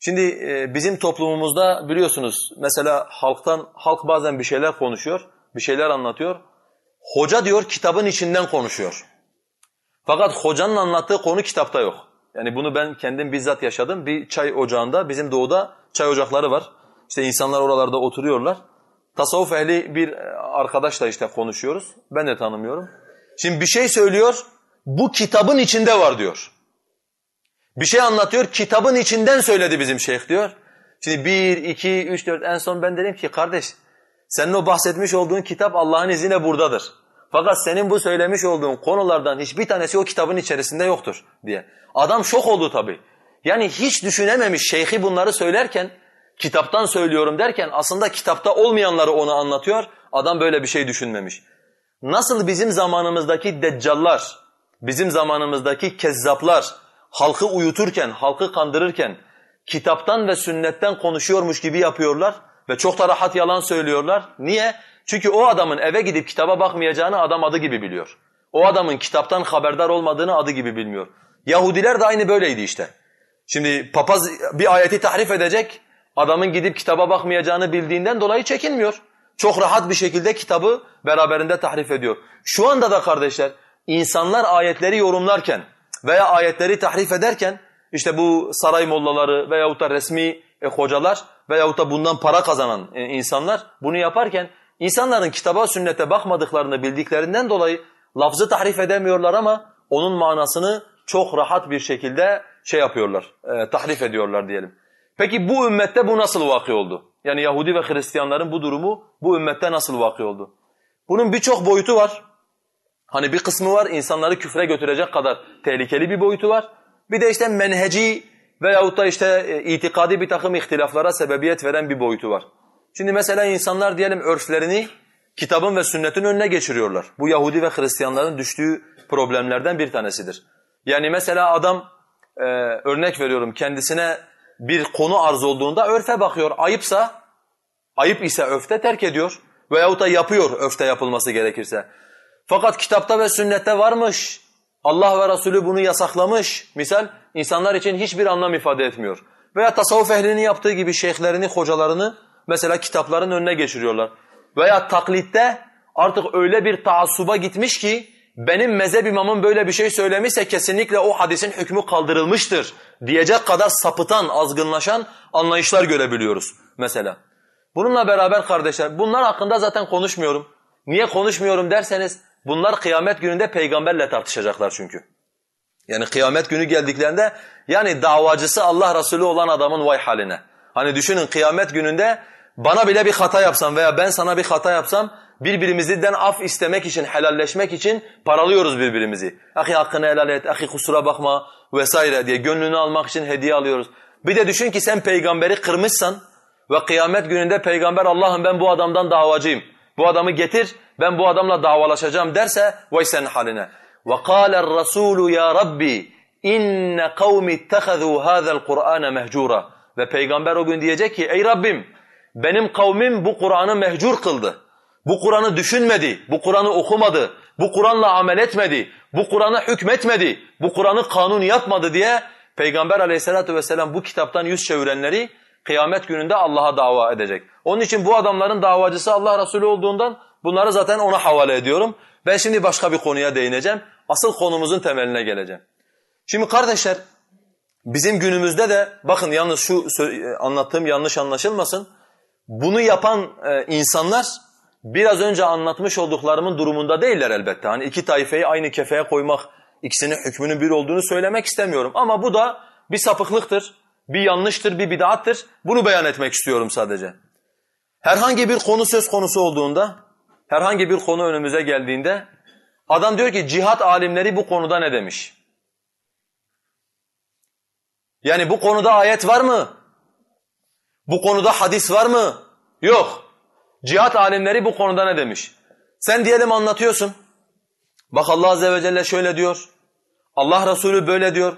Şimdi e, bizim toplumumuzda biliyorsunuz mesela halktan halk bazen bir şeyler konuşuyor, bir şeyler anlatıyor. Hoca diyor kitabın içinden konuşuyor. Fakat hocanın anlattığı konu kitapta yok. Yani bunu ben kendim bizzat yaşadım. Bir çay ocağında, bizim doğuda çay ocakları var. İşte insanlar oralarda oturuyorlar. Tasavvuf ehli bir arkadaşla işte konuşuyoruz. Ben de tanımıyorum. Şimdi bir şey söylüyor, bu kitabın içinde var diyor. Bir şey anlatıyor, kitabın içinden söyledi bizim şeyh diyor. Şimdi bir, iki, üç, dört en son ben dedim ki kardeş senin o bahsetmiş olduğun kitap Allah'ın izniyle buradadır. Fakat senin bu söylemiş olduğun konulardan hiçbir tanesi o kitabın içerisinde yoktur diye. Adam şok oldu tabii. Yani hiç düşünememiş şeyhi bunları söylerken, kitaptan söylüyorum derken aslında kitapta olmayanları ona anlatıyor. Adam böyle bir şey düşünmemiş. Nasıl bizim zamanımızdaki deccallar, bizim zamanımızdaki kezzaplar halkı uyuturken, halkı kandırırken kitaptan ve sünnetten konuşuyormuş gibi yapıyorlar ve çok da rahat yalan söylüyorlar. Niye? Çünkü o adamın eve gidip kitaba bakmayacağını adam adı gibi biliyor. O adamın kitaptan haberdar olmadığını adı gibi bilmiyor. Yahudiler de aynı böyleydi işte. Şimdi papaz bir ayeti tahrif edecek, adamın gidip kitaba bakmayacağını bildiğinden dolayı çekinmiyor. Çok rahat bir şekilde kitabı beraberinde tahrif ediyor. Şu anda da kardeşler, insanlar ayetleri yorumlarken veya ayetleri tahrif ederken, işte bu saray mollaları veyahut da resmi e, hocalar veyahut da bundan para kazanan e, insanlar bunu yaparken insanların kitaba sünnete bakmadıklarını bildiklerinden dolayı lafzı tahrif edemiyorlar ama onun manasını çok rahat bir şekilde şey yapıyorlar, e, tahrif ediyorlar diyelim. Peki bu ümmette bu nasıl vakı oldu? Yani Yahudi ve Hristiyanların bu durumu bu ümmette nasıl vakı oldu? Bunun birçok boyutu var. Hani bir kısmı var insanları küfre götürecek kadar tehlikeli bir boyutu var. Bir de işte menheci veyahut da işte e, itikadi bir takım ihtilaflara sebebiyet veren bir boyutu var. Şimdi mesela insanlar diyelim örflerini kitabın ve sünnetin önüne geçiriyorlar. Bu Yahudi ve Hristiyanların düştüğü problemlerden bir tanesidir. Yani mesela adam e, örnek veriyorum kendisine bir konu arz olduğunda örfe bakıyor. Ayıpsa, ayıp ise öfte terk ediyor. Veyahut da yapıyor öfte yapılması gerekirse. Fakat kitapta ve sünnette varmış. Allah ve Resulü bunu yasaklamış. Misal insanlar için hiçbir anlam ifade etmiyor. Veya tasavvuf ehlinin yaptığı gibi şeyhlerini, hocalarını mesela kitapların önüne geçiriyorlar. Veya taklitte artık öyle bir taassuba gitmiş ki benim mezhep imamım böyle bir şey söylemişse kesinlikle o hadisin hükmü kaldırılmıştır diyecek kadar sapıtan, azgınlaşan anlayışlar görebiliyoruz mesela. Bununla beraber kardeşler bunlar hakkında zaten konuşmuyorum. Niye konuşmuyorum derseniz bunlar kıyamet gününde peygamberle tartışacaklar çünkü. Yani kıyamet günü geldiklerinde yani davacısı Allah Resulü olan adamın vay haline. Hani düşünün kıyamet gününde bana bile bir hata yapsam veya ben sana bir hata yapsam birbirimizden af istemek için, helalleşmek için paralıyoruz birbirimizi. Ahi hakkını helal et, ahi kusura bakma vesaire diye gönlünü almak için hediye alıyoruz. Bir de düşün ki sen peygamberi kırmışsan ve kıyamet gününde peygamber Allah'ım ben bu adamdan davacıyım. Bu adamı getir, ben bu adamla davalaşacağım derse vay senin haline. وَقَالَ الرَّسُولُ يَا رَبِّي اِنَّ قَوْمِ اتَّخَذُوا هَذَا الْقُرْآنَ مَهْجُورًا Ve peygamber o gün diyecek ki ey Rabbim benim kavmim bu Kur'an'ı mehcur kıldı. Bu Kur'an'ı düşünmedi, bu Kur'an'ı okumadı, bu Kur'an'la amel etmedi, bu Kur'an'a hükmetmedi, bu Kur'an'ı kanun yapmadı diye Peygamber aleyhissalatu vesselam bu kitaptan yüz çevirenleri kıyamet gününde Allah'a dava edecek. Onun için bu adamların davacısı Allah Resulü olduğundan bunları zaten ona havale ediyorum. Ben şimdi başka bir konuya değineceğim. Asıl konumuzun temeline geleceğim. Şimdi kardeşler bizim günümüzde de bakın yalnız şu anlattığım yanlış anlaşılmasın. Bunu yapan e, insanlar biraz önce anlatmış olduklarımın durumunda değiller elbette. Hani iki taifeyi aynı kefeye koymak, ikisinin hükmünün bir olduğunu söylemek istemiyorum. Ama bu da bir sapıklıktır, bir yanlıştır, bir bid'attır. Bunu beyan etmek istiyorum sadece. Herhangi bir konu söz konusu olduğunda, herhangi bir konu önümüze geldiğinde adam diyor ki cihat alimleri bu konuda ne demiş? Yani bu konuda ayet var mı? Bu konuda hadis var mı? Yok. Cihat alimleri bu konuda ne demiş? Sen diyelim anlatıyorsun. Bak Allah Azze ve Celle şöyle diyor. Allah Resulü böyle diyor.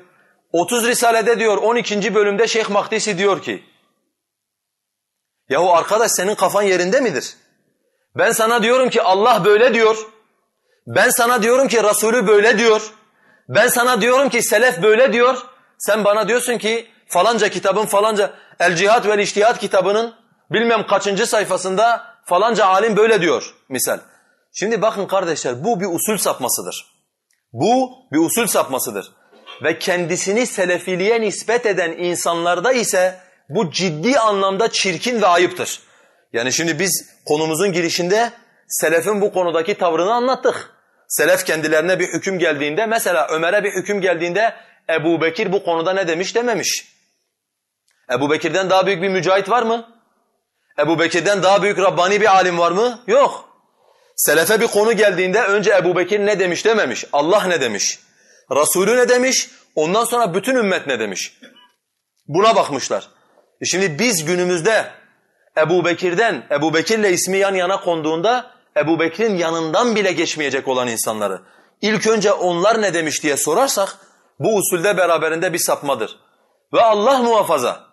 30 Risale'de diyor 12. bölümde Şeyh Mahdisi diyor ki Yahu arkadaş senin kafan yerinde midir? Ben sana diyorum ki Allah böyle diyor. Ben sana diyorum ki Resulü böyle diyor. Ben sana diyorum ki Selef böyle diyor. Sen bana diyorsun ki falanca kitabın falanca El Cihat ve İçtihat kitabının bilmem kaçıncı sayfasında falanca alim böyle diyor misal. Şimdi bakın kardeşler bu bir usul sapmasıdır. Bu bir usul sapmasıdır. Ve kendisini selefiliğe nispet eden insanlarda ise bu ciddi anlamda çirkin ve ayıptır. Yani şimdi biz konumuzun girişinde selefin bu konudaki tavrını anlattık. Selef kendilerine bir hüküm geldiğinde mesela Ömer'e bir hüküm geldiğinde Ebu Bekir bu konuda ne demiş dememiş. Ebu Bekir'den daha büyük bir mücahit var mı? Ebu Bekir'den daha büyük Rabbani bir alim var mı? Yok. Selefe bir konu geldiğinde önce Ebu Bekir ne demiş dememiş. Allah ne demiş? Resulü ne demiş? Ondan sonra bütün ümmet ne demiş? Buna bakmışlar. E şimdi biz günümüzde Ebu Bekir'den, Ebu Bekir'le ismi yan yana konduğunda Ebu Bekir'in yanından bile geçmeyecek olan insanları ilk önce onlar ne demiş diye sorarsak bu usulde beraberinde bir sapmadır. Ve Allah muhafaza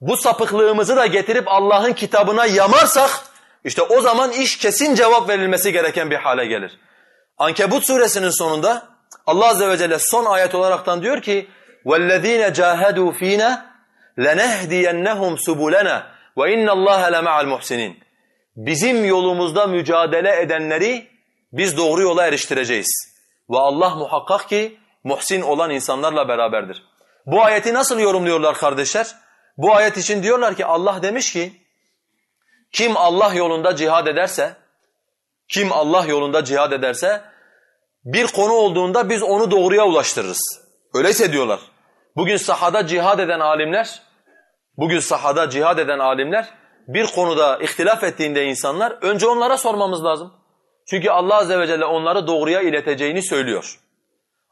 bu sapıklığımızı da getirip Allah'ın kitabına yamarsak işte o zaman iş kesin cevap verilmesi gereken bir hale gelir. Ankebut suresinin sonunda Allah azze ve celle son ayet olaraktan diyor ki وَالَّذ۪ينَ جَاهَدُوا ف۪ينَ لَنَهْدِيَنَّهُمْ سُبُلَنَا وَاِنَّ اللّٰهَ لَمَعَ الْمُحْسِنِينَ Bizim yolumuzda mücadele edenleri biz doğru yola eriştireceğiz. Ve Allah muhakkak ki muhsin olan insanlarla beraberdir. Bu ayeti nasıl yorumluyorlar kardeşler? Bu ayet için diyorlar ki Allah demiş ki kim Allah yolunda cihad ederse kim Allah yolunda cihad ederse bir konu olduğunda biz onu doğruya ulaştırırız. Öyleyse diyorlar. Bugün sahada cihad eden alimler bugün sahada cihad eden alimler bir konuda ihtilaf ettiğinde insanlar önce onlara sormamız lazım. Çünkü Allah azze ve celle onları doğruya ileteceğini söylüyor.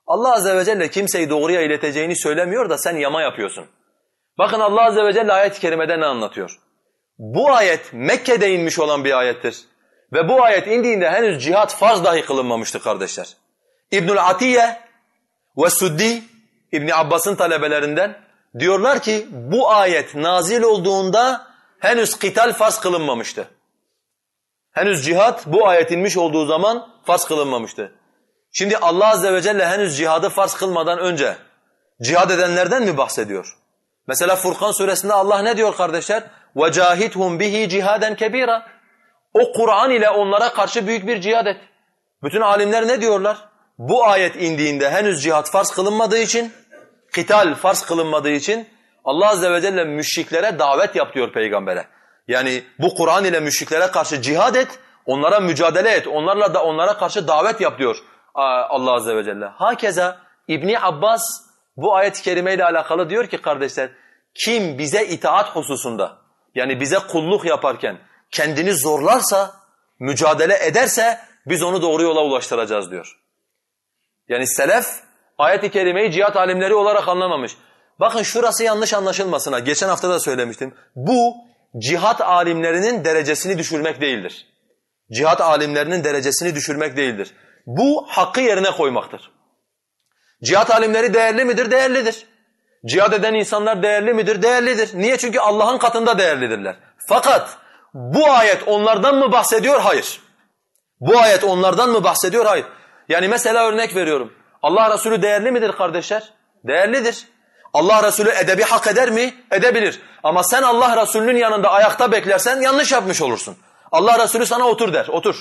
Allah azze ve celle kimseyi doğruya ileteceğini söylemiyor da sen yama yapıyorsun. Bakın Allah azze ve celle ayet-i kerimede ne anlatıyor? Bu ayet Mekke'de inmiş olan bir ayettir. Ve bu ayet indiğinde henüz cihat farz dahi kılınmamıştı kardeşler. İbnül Atiye ve Suddi İbn Abbas'ın talebelerinden diyorlar ki bu ayet nazil olduğunda henüz kital farz kılınmamıştı. Henüz cihat bu ayet inmiş olduğu zaman farz kılınmamıştı. Şimdi Allah azze ve celle henüz cihadı farz kılmadan önce cihad edenlerden mi bahsediyor? Mesela Furkan suresinde Allah ne diyor kardeşler? وَجَاهِدْهُمْ bihi cihaden kebira. O Kur'an ile onlara karşı büyük bir cihad et. Bütün alimler ne diyorlar? Bu ayet indiğinde henüz cihat farz kılınmadığı için, kital farz kılınmadığı için Allah azze ve celle müşriklere davet yap diyor peygambere. Yani bu Kur'an ile müşriklere karşı cihad et, onlara mücadele et, onlarla da onlara karşı davet yap diyor Allah azze ve celle. Hakeza İbni Abbas bu ayet-i kerime ile alakalı diyor ki kardeşler, kim bize itaat hususunda yani bize kulluk yaparken kendini zorlarsa, mücadele ederse biz onu doğru yola ulaştıracağız diyor. Yani selef ayet-i kerimeyi cihat alimleri olarak anlamamış. Bakın şurası yanlış anlaşılmasına. Geçen hafta da söylemiştim. Bu cihat alimlerinin derecesini düşürmek değildir. Cihat alimlerinin derecesini düşürmek değildir. Bu hakkı yerine koymaktır. Cihat alimleri değerli midir? Değerlidir. Cihad eden insanlar değerli midir? Değerlidir. Niye? Çünkü Allah'ın katında değerlidirler. Fakat bu ayet onlardan mı bahsediyor? Hayır. Bu ayet onlardan mı bahsediyor? Hayır. Yani mesela örnek veriyorum. Allah Resulü değerli midir kardeşler? Değerlidir. Allah Resulü edebi hak eder mi? Edebilir. Ama sen Allah Resulü'nün yanında ayakta beklersen yanlış yapmış olursun. Allah Resulü sana otur der, otur.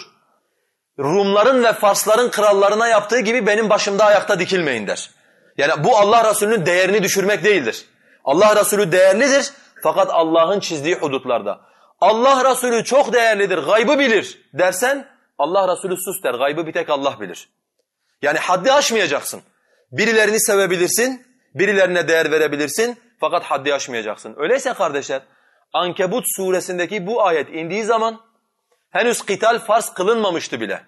Rumların ve Farsların krallarına yaptığı gibi benim başımda ayakta dikilmeyin der. Yani bu Allah Resulü'nün değerini düşürmek değildir. Allah Resulü değerlidir fakat Allah'ın çizdiği hudutlarda. Allah Resulü çok değerlidir, gaybı bilir dersen Allah Resulü sus der, gaybı bir tek Allah bilir. Yani haddi aşmayacaksın. Birilerini sevebilirsin, birilerine değer verebilirsin fakat haddi aşmayacaksın. Öyleyse kardeşler, Ankebut suresindeki bu ayet indiği zaman henüz kıtal farz kılınmamıştı bile.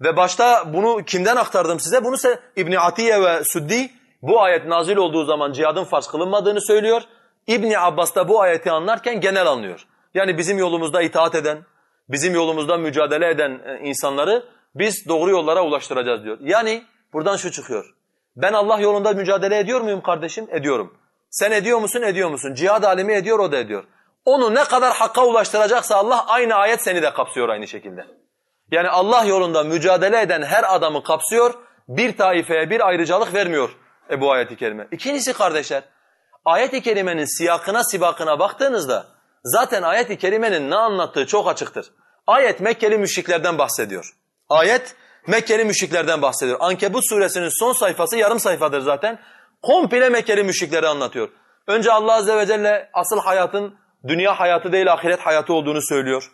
Ve başta bunu kimden aktardım size? Bunu İbn Atiye ve Suddi bu ayet nazil olduğu zaman cihadın farz kılınmadığını söylüyor. İbn Abbas da bu ayeti anlarken genel anlıyor. Yani bizim yolumuzda itaat eden, bizim yolumuzda mücadele eden e, insanları biz doğru yollara ulaştıracağız diyor. Yani buradan şu çıkıyor. Ben Allah yolunda mücadele ediyor muyum kardeşim? Ediyorum. Sen ediyor musun? Ediyor musun? Cihad alemi ediyor, o da ediyor. Onu ne kadar hakka ulaştıracaksa Allah aynı ayet seni de kapsıyor aynı şekilde. Yani Allah yolunda mücadele eden her adamı kapsıyor, bir taifeye bir ayrıcalık vermiyor bu ayeti kerime. İkincisi kardeşler, ayet-i kerimenin siyakına sibakına baktığınızda zaten ayet-i kerimenin ne anlattığı çok açıktır. Ayet Mekkeli müşriklerden bahsediyor. Ayet Mekkeli müşriklerden bahsediyor. Ankebut suresinin son sayfası yarım sayfadır zaten. Komple Mekkeli müşrikleri anlatıyor. Önce Allah azze ve celle asıl hayatın dünya hayatı değil ahiret hayatı olduğunu söylüyor.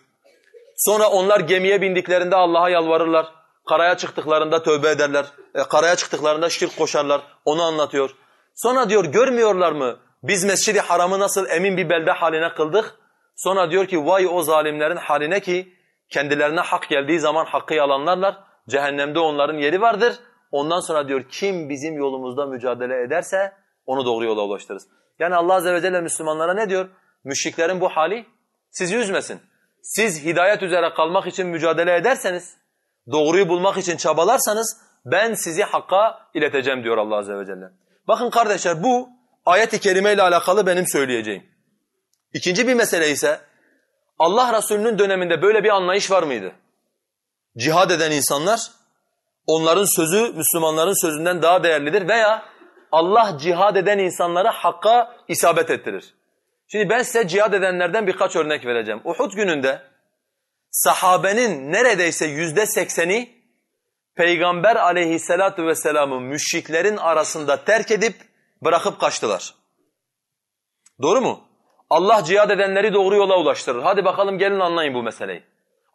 Sonra onlar gemiye bindiklerinde Allah'a yalvarırlar. Karaya çıktıklarında tövbe ederler. E, karaya çıktıklarında şirk koşarlar. Onu anlatıyor. Sonra diyor görmüyorlar mı? Biz mescidi haramı nasıl emin bir belde haline kıldık? Sonra diyor ki vay o zalimlerin haline ki kendilerine hak geldiği zaman hakkı yalanlarlar. Cehennemde onların yeri vardır. Ondan sonra diyor kim bizim yolumuzda mücadele ederse onu doğru yola ulaştırırız. Yani Allah Azze ve Celle Müslümanlara ne diyor? Müşriklerin bu hali sizi üzmesin. Siz hidayet üzere kalmak için mücadele ederseniz, doğruyu bulmak için çabalarsanız ben sizi hakka ileteceğim diyor Allah Azze ve Celle. Bakın kardeşler bu ayet-i kerime ile alakalı benim söyleyeceğim. İkinci bir mesele ise Allah Resulü'nün döneminde böyle bir anlayış var mıydı? Cihad eden insanlar onların sözü Müslümanların sözünden daha değerlidir veya Allah cihad eden insanları hakka isabet ettirir. Şimdi ben size cihad edenlerden birkaç örnek vereceğim. Uhud gününde sahabenin neredeyse yüzde sekseni Peygamber aleyhissalatu vesselam'ı müşriklerin arasında terk edip bırakıp kaçtılar. Doğru mu? Allah cihad edenleri doğru yola ulaştırır. Hadi bakalım gelin anlayın bu meseleyi.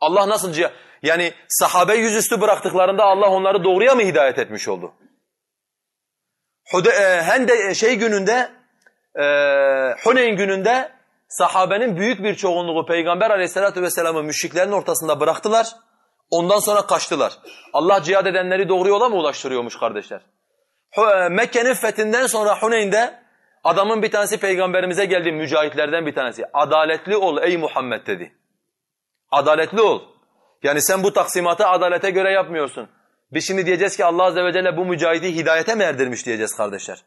Allah nasıl cihad... Yani sahabe yüzüstü bıraktıklarında Allah onları doğruya mı hidayet etmiş oldu? Hude, e, Hende şey gününde e, Huneyn gününde sahabenin büyük bir çoğunluğu Peygamber aleyhissalatu vesselam'ı müşriklerin ortasında bıraktılar. Ondan sonra kaçtılar. Allah cihad edenleri doğru yola mı ulaştırıyormuş kardeşler? E, Mekke'nin fethinden sonra Huneyn'de adamın bir tanesi peygamberimize geldi mücahitlerden bir tanesi. Adaletli ol ey Muhammed dedi. Adaletli ol. Yani sen bu taksimatı adalete göre yapmıyorsun. Biz şimdi diyeceğiz ki Allah azze ve celle bu mücahidi hidayete mi erdirmiş diyeceğiz kardeşler.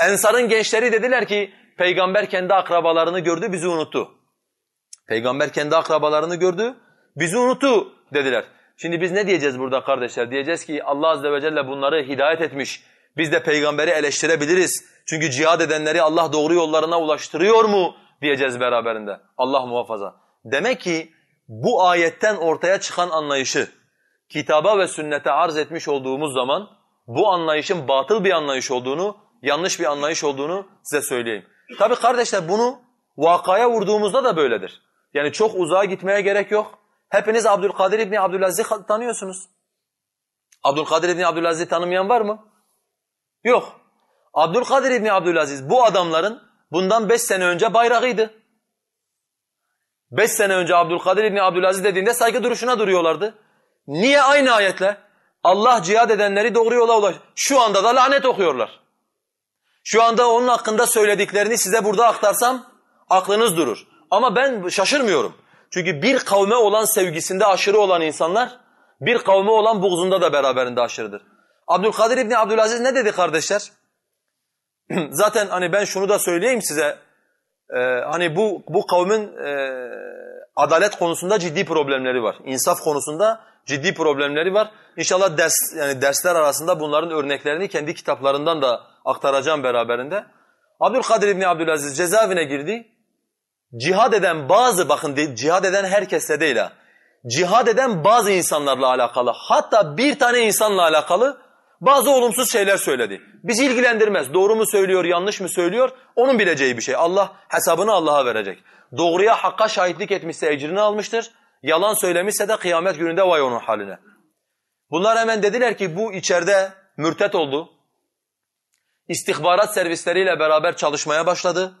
Ensar'ın gençleri dediler ki peygamber kendi akrabalarını gördü bizi unuttu. Peygamber kendi akrabalarını gördü bizi unuttu dediler. Şimdi biz ne diyeceğiz burada kardeşler? Diyeceğiz ki Allah azze ve celle bunları hidayet etmiş. Biz de peygamberi eleştirebiliriz. Çünkü cihad edenleri Allah doğru yollarına ulaştırıyor mu diyeceğiz beraberinde. Allah muhafaza. Demek ki bu ayetten ortaya çıkan anlayışı kitaba ve sünnete arz etmiş olduğumuz zaman bu anlayışın batıl bir anlayış olduğunu yanlış bir anlayış olduğunu size söyleyeyim. Tabi kardeşler bunu vakaya vurduğumuzda da böyledir. Yani çok uzağa gitmeye gerek yok. Hepiniz Abdülkadir İbni Abdülaziz'i tanıyorsunuz. Abdülkadir İbni Abdülaziz'i tanımayan var mı? Yok. Abdülkadir İbni Abdülaziz bu adamların bundan beş sene önce bayrağıydı. Beş sene önce Abdülkadir İbni Abdülaziz dediğinde saygı duruşuna duruyorlardı. Niye aynı ayetle? Allah cihad edenleri doğru yola ulaş. Şu anda da lanet okuyorlar. Şu anda onun hakkında söylediklerini size burada aktarsam aklınız durur. Ama ben şaşırmıyorum. Çünkü bir kavme olan sevgisinde aşırı olan insanlar bir kavme olan buğzunda da beraberinde aşırıdır. Abdülkadir İbni Abdülaziz ne dedi kardeşler? Zaten hani ben şunu da söyleyeyim size. Ee, hani bu bu kavmin e, adalet konusunda ciddi problemleri var. İnsaf konusunda ciddi problemleri var. İnşallah ders yani dersler arasında bunların örneklerini kendi kitaplarından da aktaracağım beraberinde. Abdülkadir İbni Abdülaziz cezaevine girdi. Cihad eden bazı bakın cihad eden herkesle değil ha. Cihad eden bazı insanlarla alakalı hatta bir tane insanla alakalı bazı olumsuz şeyler söyledi. Bizi ilgilendirmez. Doğru mu söylüyor, yanlış mı söylüyor? Onun bileceği bir şey. Allah hesabını Allah'a verecek. Doğruya, hakka şahitlik etmişse ecrini almıştır. Yalan söylemişse de kıyamet gününde vay onun haline. Bunlar hemen dediler ki bu içeride mürtet oldu. İstihbarat servisleriyle beraber çalışmaya başladı.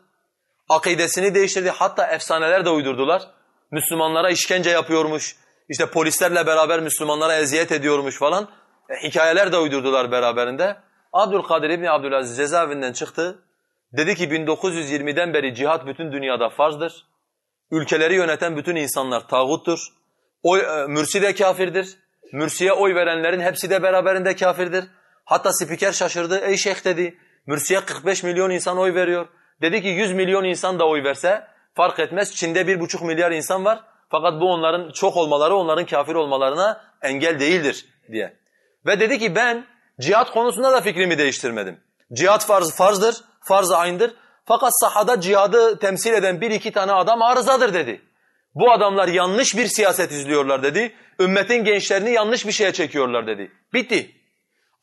Akidesini değiştirdi. Hatta efsaneler de uydurdular. Müslümanlara işkence yapıyormuş. İşte polislerle beraber Müslümanlara eziyet ediyormuş falan. E, hikayeler de uydurdular beraberinde. Abdülkadir İbni Abdülaziz cezaevinden çıktı. Dedi ki 1920'den beri cihat bütün dünyada farzdır. Ülkeleri yöneten bütün insanlar tağuttur. Oy, e, mürsi de kafirdir. Mürsiye oy verenlerin hepsi de beraberinde kafirdir. Hatta spiker şaşırdı. Ey şeyh dedi. Mürsiye 45 milyon insan oy veriyor. Dedi ki 100 milyon insan da oy verse fark etmez. Çin'de 1,5 milyar insan var. Fakat bu onların çok olmaları onların kafir olmalarına engel değildir diye. Ve dedi ki ben cihat konusunda da fikrimi değiştirmedim. Cihat farz, farzdır, farz-ı aynıdır. Fakat sahada cihadı temsil eden bir iki tane adam arızadır dedi. Bu adamlar yanlış bir siyaset izliyorlar dedi. Ümmetin gençlerini yanlış bir şeye çekiyorlar dedi. Bitti.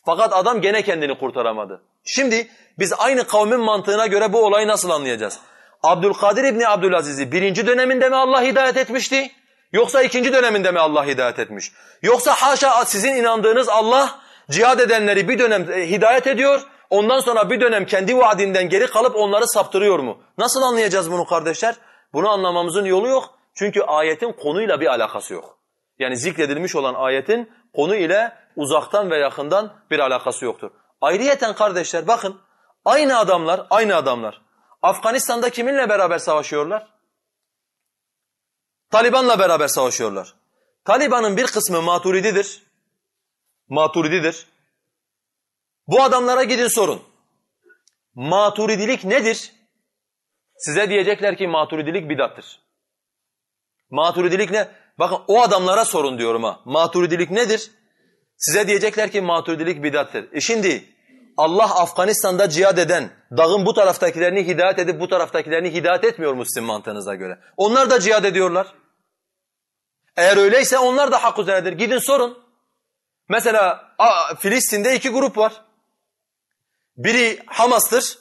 Fakat adam gene kendini kurtaramadı. Şimdi biz aynı kavmin mantığına göre bu olayı nasıl anlayacağız? Abdülkadir İbni Abdülaziz'i birinci döneminde mi Allah hidayet etmişti? Yoksa ikinci döneminde mi Allah hidayet etmiş? Yoksa haşa sizin inandığınız Allah cihad edenleri bir dönem e, hidayet ediyor, ondan sonra bir dönem kendi vaadinden geri kalıp onları saptırıyor mu? Nasıl anlayacağız bunu kardeşler? Bunu anlamamızın yolu yok. Çünkü ayetin konuyla bir alakası yok. Yani zikredilmiş olan ayetin konu ile uzaktan ve yakından bir alakası yoktur. Ayrıyeten kardeşler bakın aynı adamlar, aynı adamlar Afganistan'da kiminle beraber savaşıyorlar? Taliban'la beraber savaşıyorlar. Taliban'ın bir kısmı maturididir. Maturididir. Bu adamlara gidin sorun. Maturidilik nedir? Size diyecekler ki maturidilik bidattır. Maturidilik ne? Bakın o adamlara sorun diyorum ha. Maturidilik nedir? Size diyecekler ki maturidilik bidattır. E şimdi Allah Afganistan'da cihad eden, dağın bu taraftakilerini hidayet edip bu taraftakilerini hidayet etmiyor mu sizin mantığınıza göre? Onlar da cihad ediyorlar. Eğer öyleyse onlar da hak üzeredir. Gidin sorun. Mesela Filistin'de iki grup var. Biri Hamas'tır,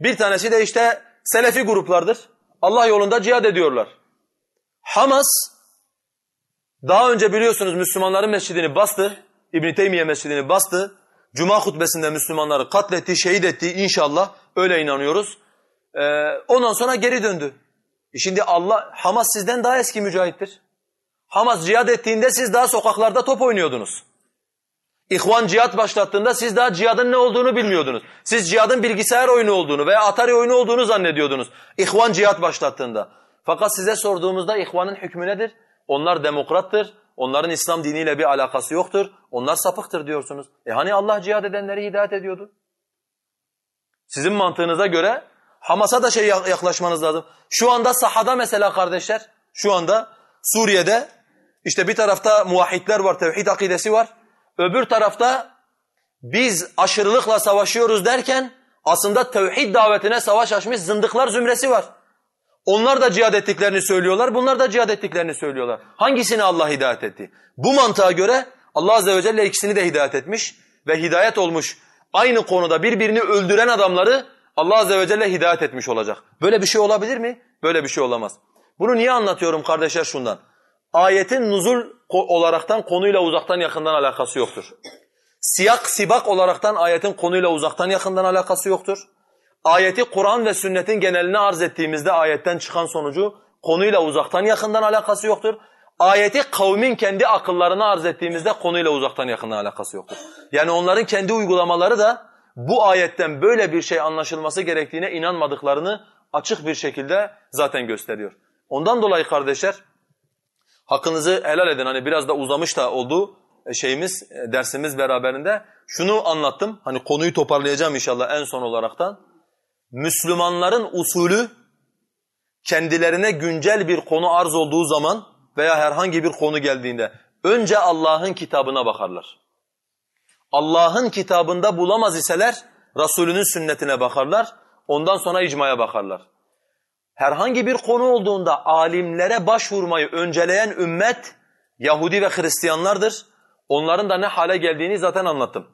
bir tanesi de işte Selefi gruplardır. Allah yolunda cihad ediyorlar. Hamas daha önce biliyorsunuz Müslümanların mescidini bastı. İbn Teymiye mescidini bastı. Cuma hutbesinde Müslümanları katletti, şehit etti inşallah. Öyle inanıyoruz. Ee, ondan sonra geri döndü. E şimdi Allah Hamas sizden daha eski mücahittir. Hamas cihad ettiğinde siz daha sokaklarda top oynuyordunuz. İhvan cihat başlattığında siz daha cihadın ne olduğunu bilmiyordunuz. Siz cihadın bilgisayar oyunu olduğunu veya Atari oyunu olduğunu zannediyordunuz. İhvan cihat başlattığında. Fakat size sorduğumuzda ihvanın hükmü nedir? Onlar demokrattır. Onların İslam diniyle bir alakası yoktur. Onlar sapıktır diyorsunuz. E hani Allah cihad edenleri hidayet ediyordu? Sizin mantığınıza göre Hamas'a da şey yaklaşmanız lazım. Şu anda sahada mesela kardeşler, şu anda Suriye'de işte bir tarafta muvahhidler var, tevhid akidesi var. Öbür tarafta biz aşırılıkla savaşıyoruz derken aslında tevhid davetine savaş açmış zındıklar zümresi var. Onlar da cihad ettiklerini söylüyorlar, bunlar da cihad ettiklerini söylüyorlar. Hangisini Allah hidayet etti? Bu mantığa göre Allah Azze ve Celle ikisini de hidayet etmiş ve hidayet olmuş. Aynı konuda birbirini öldüren adamları Allah Azze ve Celle hidayet etmiş olacak. Böyle bir şey olabilir mi? Böyle bir şey olamaz. Bunu niye anlatıyorum kardeşler şundan? Ayetin nuzul olaraktan konuyla uzaktan yakından alakası yoktur. Siyak sibak olaraktan ayetin konuyla uzaktan yakından alakası yoktur. Ayeti Kur'an ve sünnetin geneline arz ettiğimizde ayetten çıkan sonucu konuyla uzaktan yakından alakası yoktur. Ayeti kavmin kendi akıllarına arz ettiğimizde konuyla uzaktan yakından alakası yoktur. Yani onların kendi uygulamaları da bu ayetten böyle bir şey anlaşılması gerektiğine inanmadıklarını açık bir şekilde zaten gösteriyor. Ondan dolayı kardeşler hakkınızı helal edin. Hani biraz da uzamış da oldu e, şeyimiz, e, dersimiz beraberinde. Şunu anlattım. Hani konuyu toparlayacağım inşallah en son olaraktan. Müslümanların usulü kendilerine güncel bir konu arz olduğu zaman veya herhangi bir konu geldiğinde Önce Allah'ın kitabına bakarlar. Allah'ın kitabında bulamaz iseler Resulünün sünnetine bakarlar. Ondan sonra icmaya bakarlar. Herhangi bir konu olduğunda alimlere başvurmayı önceleyen ümmet Yahudi ve Hristiyanlardır. Onların da ne hale geldiğini zaten anlattım.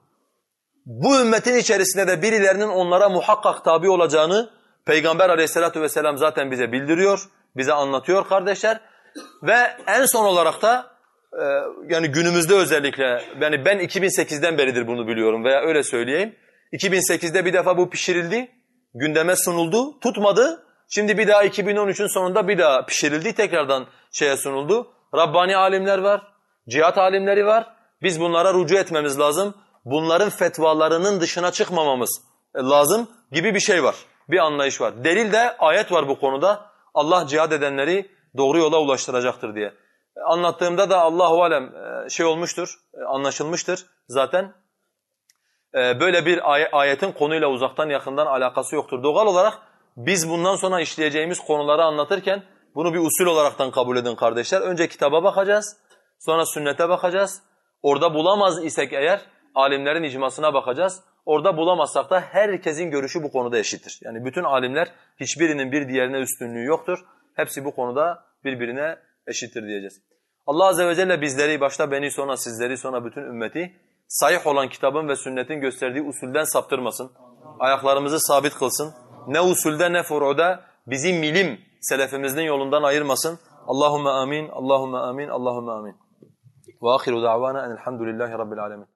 Bu ümmetin içerisinde de birilerinin onlara muhakkak tabi olacağını Peygamber aleyhissalatu vesselam zaten bize bildiriyor, bize anlatıyor kardeşler. Ve en son olarak da e, yani günümüzde özellikle yani ben 2008'den beridir bunu biliyorum veya öyle söyleyeyim. 2008'de bir defa bu pişirildi, gündeme sunuldu, tutmadı. Şimdi bir daha 2013'ün sonunda bir daha pişirildi, tekrardan şeye sunuldu. Rabbani alimler var, cihat alimleri var. Biz bunlara rücu etmemiz lazım. Bunların fetvalarının dışına çıkmamamız lazım gibi bir şey var. Bir anlayış var. Delil de ayet var bu konuda. Allah cihad edenleri doğru yola ulaştıracaktır diye. Anlattığımda da Allahu alem e, şey olmuştur, e, anlaşılmıştır zaten. E, böyle bir ay ayetin konuyla uzaktan yakından alakası yoktur. Doğal olarak biz bundan sonra işleyeceğimiz konuları anlatırken bunu bir usul olaraktan kabul edin kardeşler. Önce kitaba bakacağız, sonra sünnete bakacağız. Orada bulamaz isek eğer alimlerin icmasına bakacağız. Orada bulamazsak da herkesin görüşü bu konuda eşittir. Yani bütün alimler hiçbirinin bir diğerine üstünlüğü yoktur. Hepsi bu konuda birbirine eşittir diyeceğiz. Allah azze ve celle bizleri başta beni sonra sizleri sonra bütün ümmeti sahih olan kitabın ve sünnetin gösterdiği usulden saptırmasın. Ayaklarımızı sabit kılsın. Ne usulde ne furuda bizi milim selefimizin yolundan ayırmasın. Allahumme amin, Allahumme amin, Allahumme amin. Ve ahiru da'vana enelhamdülillahi rabbil alemin.